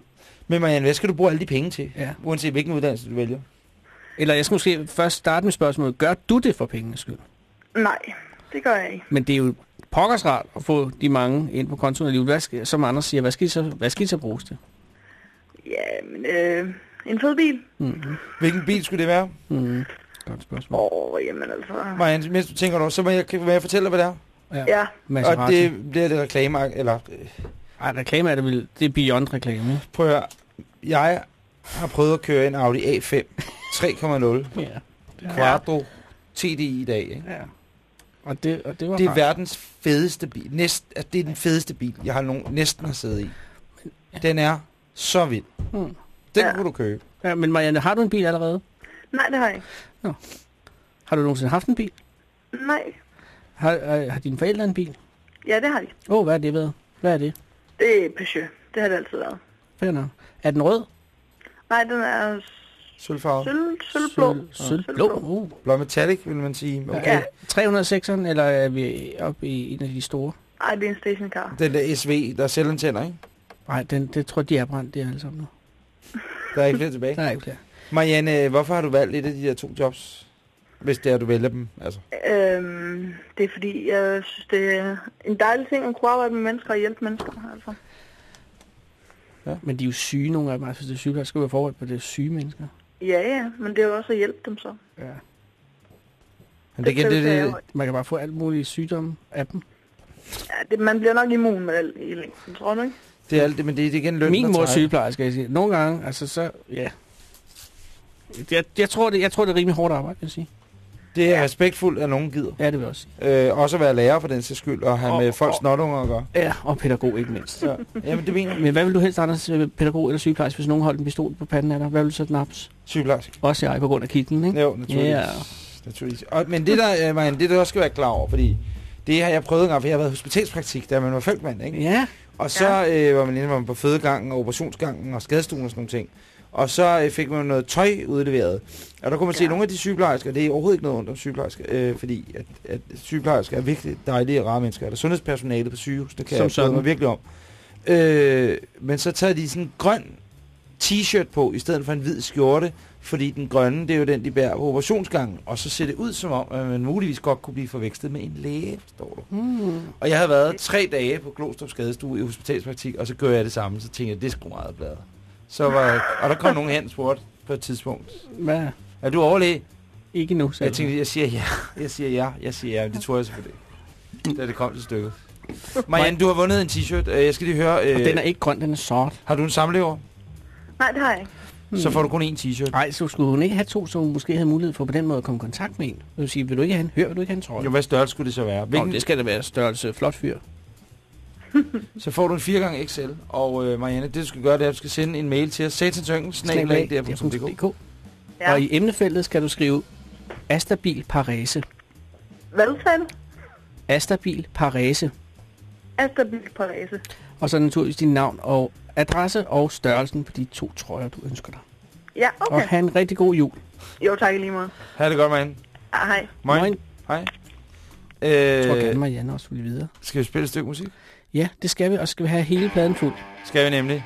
Men Marianne, hvad skal du bruge alle de penge til? Ja. Uanset hvilken uddannelse du vælger. Eller jeg skal måske først starte med spørgsmålet, gør du det for pengenes skyld? Nej, det gør jeg ikke. Men det er jo pokkers rart at få de mange ind på kontoen alligevel. Hvad skal, som Anders siger, hvad skal, I så, hvad skal I så bruges til? Ja, men øh, en fed bil. Mm-hmm. Hvilken bil skulle det være? Mm. Godt spørgsmål. Åh, oh, jamen altså. Marianne, mens du tænker over, så må jeg, kan, vil jeg fortælle dig, hvad det er. Ja. Ja. Og det bliver det reklame, eller... øh, Ej, reklame er det vel, det er beyond reklame? Prøv at høre. Jeg har prøvet at køre en Audi A5 3,0 Ja. Quattro TDI i dag. Ikke? Ja. Og det, og det var Det er rart. verdens fedeste bil. Næst, altså, det er den fedeste bil, jeg har nogen, næsten har siddet i. Den er så vild. Mm. Den Ja. kunne du købe. Ja, men Marianne, har du en bil allerede? Nej, det har jeg ikke. Har du nogensinde haft en bil? Nej. Har, har, har dine forældre en bil? Ja, det har de. Åh, oh, hvad er det ved? Hvad er det? Det er Peugeot. Det har det altid været. Fair nok. Er den rød? Nej, den er Sølvfarvet. sølv, sølvblå. Sølv, sølvblå. Uh. Blå metallic, vil man sige. Okay. Okay. 306'eren, eller er vi oppe i en af de store? Ej, det er en stationcar. Den der SV, der er selvantænder, ikke? Nej, den, det tror jeg, de er brændt, det er alle sammen nu. Der er ikke flere tilbage. Der er ikke flere. Marianne, hvorfor har du valgt et af de der to jobs? Hvis det er, du vælger dem. Altså. Øhm, det er fordi, jeg synes, det er en dejlig ting at kunne arbejde med mennesker og hjælpe mennesker. Altså. Ja. Men de er jo syge, nogle af dem. Altså, hvis det er sygeplejersker, skal vi være forberedt på, det er syge mennesker. Ja, ja, men det er jo også at hjælpe dem så. Ja. Men det, det, det, det, Man kan bare få alt muligt sygdomme af dem. Ja, det, man bliver nok immun med alt i længden, tror du ikke? det er alt det, men det, det er igen løn, Min mor er sygeplejerske, jeg siger. Nogle gange, altså så, ja. Jeg, jeg, tror, det, jeg tror, det er rimelig hårdt arbejde, vil jeg sige. Det er respektfuldt, at nogen gider. Ja, det vil jeg også sige. Øh, også at være lærer for den sags skyld, og have Og- med folks og- snotunger at gøre. Ja, og pædagog ikke mindst. Så, jamen, det mener. Men hvad vil du helst, Anders, øh, pædagog eller sygeplejerske, hvis nogen holdt en pistol på panden af dig? Hvad vil du så naps? Sygeplejerske. Også jeg, på grund af kitlen, ikke? Jo, naturligvis. Ja. naturligvis. Og, men det der, øh, Marianne, det du også skal være klar over, fordi det har jeg prøvet en gang, for jeg har været hospitalspraktik, da man var feltmand, ikke? Ja. Og så øh, var man inde man på fødegangen og operationsgangen og skadestuen og sådan nogle ting. Og så øh, fik man noget tøj udleveret. Og der kunne man se, at nogle af de sygeplejersker, det er overhovedet ikke noget ondt om sygeplejersker, øh, fordi at, at sygeplejersker er virkelig dejlige og rare mennesker. Eller sundhedspersonale på sygehus, det kan Som jeg sådan. mig virkelig om. Øh, men så tager de sådan en grøn t-shirt på, i stedet for en hvid skjorte, fordi den grønne, det er jo den, de bærer på operationsgangen. Og så ser det ud som om, at man muligvis godt kunne blive forvekslet med en læge, forstår du. Mm. Og jeg havde været tre dage på Glostrup skadestue i hospitalspraktik, og så gør jeg det samme, så tænkte jeg, det er sgu meget bladet. Så var, og der kom nogen hen og spurgte på et tidspunkt, Hvad? er du overlæge? Ikke nu, Jeg tænkte, jeg siger ja, jeg siger ja, jeg siger ja, det tror jeg selvfølgelig da det kom til stykket. Marianne, du har vundet en t-shirt. Øh, Jeg skal lige høre... Øh, Og den er ikke grøn, den er sort. Har du en samlever? Nej, det har jeg ikke. Så får du kun én t-shirt. Nej, så skulle hun ikke have to, så hun måske havde mulighed for på den måde at komme i kontakt med en. Det vil sige, vil du ikke have en hør, vil du ikke have en trøje? Jo, hvad størrelse skulle det så være? Hvilken? Hvilken, det skal da være størrelse flot fyr. så får du en 4 XL. Og øh, Marianne, det du skal gøre, det er, at du skal sende en mail til os. Satansøngen, snablag, der.dk. Ja. Og i emnefeltet skal du skrive Astabil Parese. Hvad sagde du? Astabil Parese. Astabil Parese. Og så naturligvis din navn og adresse og størrelsen på de to trøjer, du ønsker dig. Ja, Og okay. have en rigtig god jul. Jo, tak lige meget. Ha' det godt, Marianne. Ah, hej. Moin. Hej. Jeg tror Øh, gerne, Marianne også vil videre. skal vi spille et stykke musik? Ja, det skal vi, og så skal vi have hele pladen fuld. Skal vi nemlig.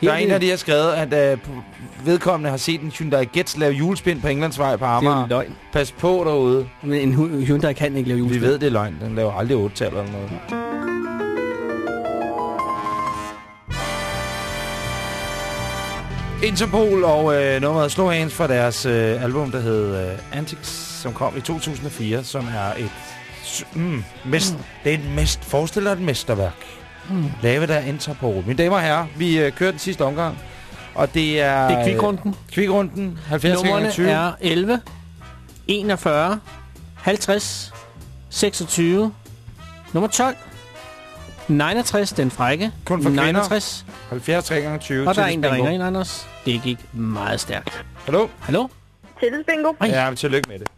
Helt der er en af de, har skrevet, at uh, vedkommende har set en Hyundai Getz lave julespind på Englandsvej på Amager. Det er løgn. Pas på derude. Men en Hyundai kan ikke lave Vi julespind. ved, det er løgn. Den laver aldrig 8 eller noget. Interpol og øh, nummeret Slow Hands fra deres øh, album, der hed øh, Antics, som kom i 2004, som er et mm, mest, mm. det er et mest, forestil dig et mesterværk. Mm. Lavet af Interpol. Mine damer og herrer, vi øh, kører den sidste omgang, og det er... Det er kvikrunden. Øh, kvikrunden, 70 Nummerne 20. er 11, 41, 50, 26, nummer 12, 69, den frække, Kun for kvinder. 69, 70 gange 20. og der er en, der ringer ind, Anders. Det gik meget stærkt. Hallo? Hallo? Tillidsbingo. Ja, tillykke med det.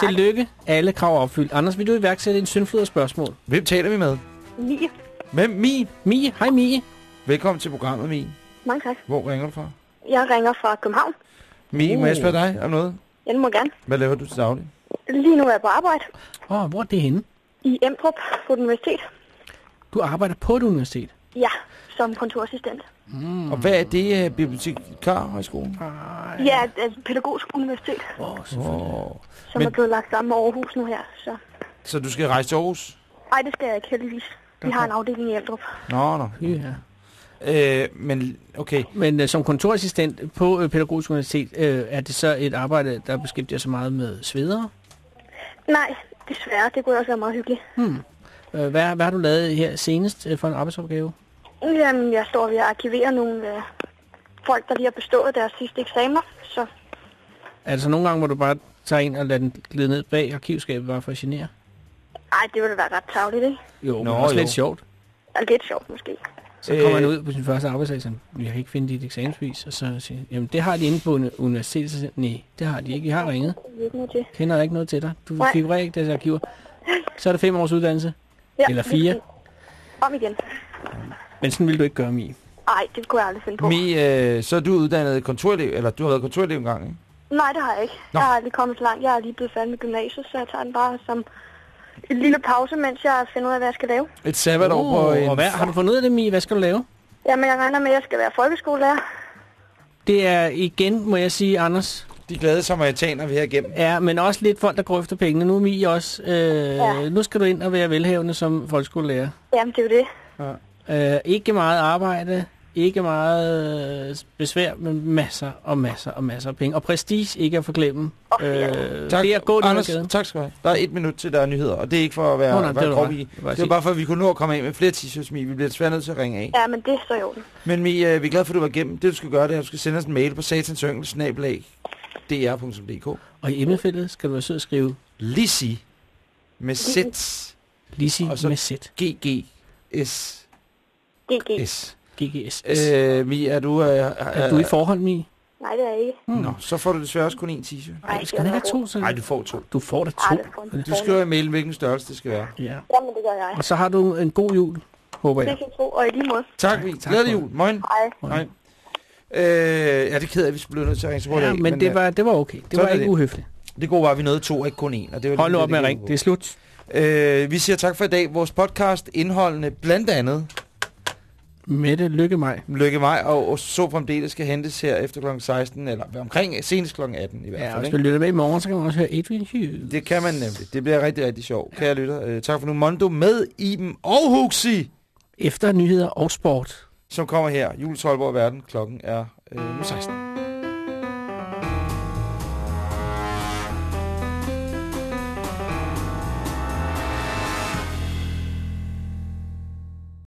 Tillykke. Alle krav er opfyldt. Anders, vil du iværksætte en syndflod spørgsmål? Hvem taler vi med? Mie. Hvem? Mi? Mie. Hej Mie. Velkommen til programmet, Mi. Mange tak. Hvor ringer du fra? Jeg ringer fra København. Mi, må jeg Uh. spørge dig om noget? Jeg må gerne. Hvad laver du til daglig? Lige nu er jeg på arbejde Åh, oh, hvor er det henne? i Emdrup på et universitet. Du arbejder på et universitet. Ja, som kontorassistent. Mm. Og hvad er det, uh, bibliotekarhøjskolen? Ja, altså pædagogisk universitet, Åh, Oh. Som Men- er blevet lagt sammen med Aarhus nu her. Så. Så du skal rejse til Aarhus? Ej, det skal jeg ikke heldigvis. Vi har en afdeling i Emdrup. Nå, nå. Ja. Øh, men okay. Men uh, som kontorassistent på uh, Pædagogisk Universitet, uh, er det så et arbejde, der beskæftiger sig meget med svedere? Nej, desværre. Det kunne også være meget hyggeligt. Hmm. Uh, hvad, hvad har du lavet her senest uh, for en arbejdsopgave? Jamen, jeg står ved at arkivere nogle øh, folk, der lige har bestået deres sidste eksamener. Så Er det så nogle gange, hvor du bare tager en og lader den glide ned bag arkivskabet, bare for at genere? ej, det ville da være ret tavligt, ikke? Jo, Nå, men også jo. lidt sjovt. Og lidt sjovt måske. Så kommer Øh. han ud på sin første arbejdsdag, siger, jeg kan ikke finde dit eksamensbevis, og så siger jamen det har de inde på uni- universitetet, så siger jeg, nej, det har de ikke, jeg har ringet. Det er ikke noget til. Kender jeg ikke noget til dig. Du Nej. figurerer ikke i deres arkiver. Så er det fem års uddannelse, Ja, eller fire. Om igen. men sådan vil du ikke gøre, Mi. Ej, det kunne jeg aldrig finde på. Mi, øh, så er du uddannet kontorelev, eller du har været kontorelev engang, ikke? Nej, det har jeg ikke. Nå. Jeg har aldrig kommet så langt. Jeg er lige blevet færdig med gymnasiet, så jeg tager den bare som en lille pause, mens jeg finder ud af, hvad jeg skal lave. Et sabbatår på Oh, en... og hvad, har du fundet ud af det, Mi? Hvad skal du lave? Jamen, jeg regner med, at jeg skal være folkeskolelærer. Det er igen, må jeg sige, Anders. De glade samaritaner, vi har igennem. Ja, men også lidt folk, der går efter pengene. Nu er Mi også. Øh, Ja. Nu skal du ind og være velhavende som folkeskolelærer. Jamen, det er jo det. Øh, ikke meget arbejde. Ikke meget øh, besvær, men masser og masser og masser af penge. Og prestige ikke at forglemme. Øh, Tak, det er godt Anders, gaden. tak skal du have. Der er et minut til, der er nyheder, og det er ikke for at være, Nå, nej, være det er i. Det er bare for, at vi kunne nå at komme af med flere t-shirts, Mi. Vi bliver desværre nødt til at ringe af. Ja, men det er så orden. Men Mi, øh, vi er glade for, at du var igennem. Det, du skal gøre, det er, at du skal sende os en mail på satansyngel.dr.dk Og i emnefeltet skal du være sød at skrive Lissi med Z. Lissi med Z. GGS. GG. S. GGS. Øh, Mi, er du... Øh, er, Er du i forhold, Mi? Nej, det er jeg ikke. Nå, så får du desværre også kun én t-shirt. Nej, skal der være to, så? Nej, du får to. Du får da to. Ej, det får en Du skriver i mailen, hvilken størrelse det skal være. Ja. Jamen, det gør jeg. Og så har du en god jul, håber Det jeg. kan jeg tro, og i lige måde. Tak, Mi. Tak Glædelig jul. Moin. Hej. Hej. Øh, ja, det er ked af, at vi blev nødt til at ringe så hurtigt Ja, af, men det øh, var, det var okay. Det var ikke det. uhøfligt. Det gode var, at vi nåede to, og ikke kun én. Og det var Hold nu op med at ringe. Det er slut. Øh, vi siger tak for i dag. Vores podcast indholdende blandt andet Mette, lykke mig. Lykke mig, og, og så fremdeles skal hentes her efter kl. 16, eller omkring senest kl. 18 i hvert Ja, fald. og hvis man lytter med i morgen, så kan man også høre Adrian Hughes. Det kan man nemlig. Det bliver rigtig, rigtig sjovt. Kære lytter, øh, tak for nu. Mondo med Iben og Huxi, Efter nyheder og sport. som kommer her. Jules Holborg Verden. Klokken er øh, nu 16.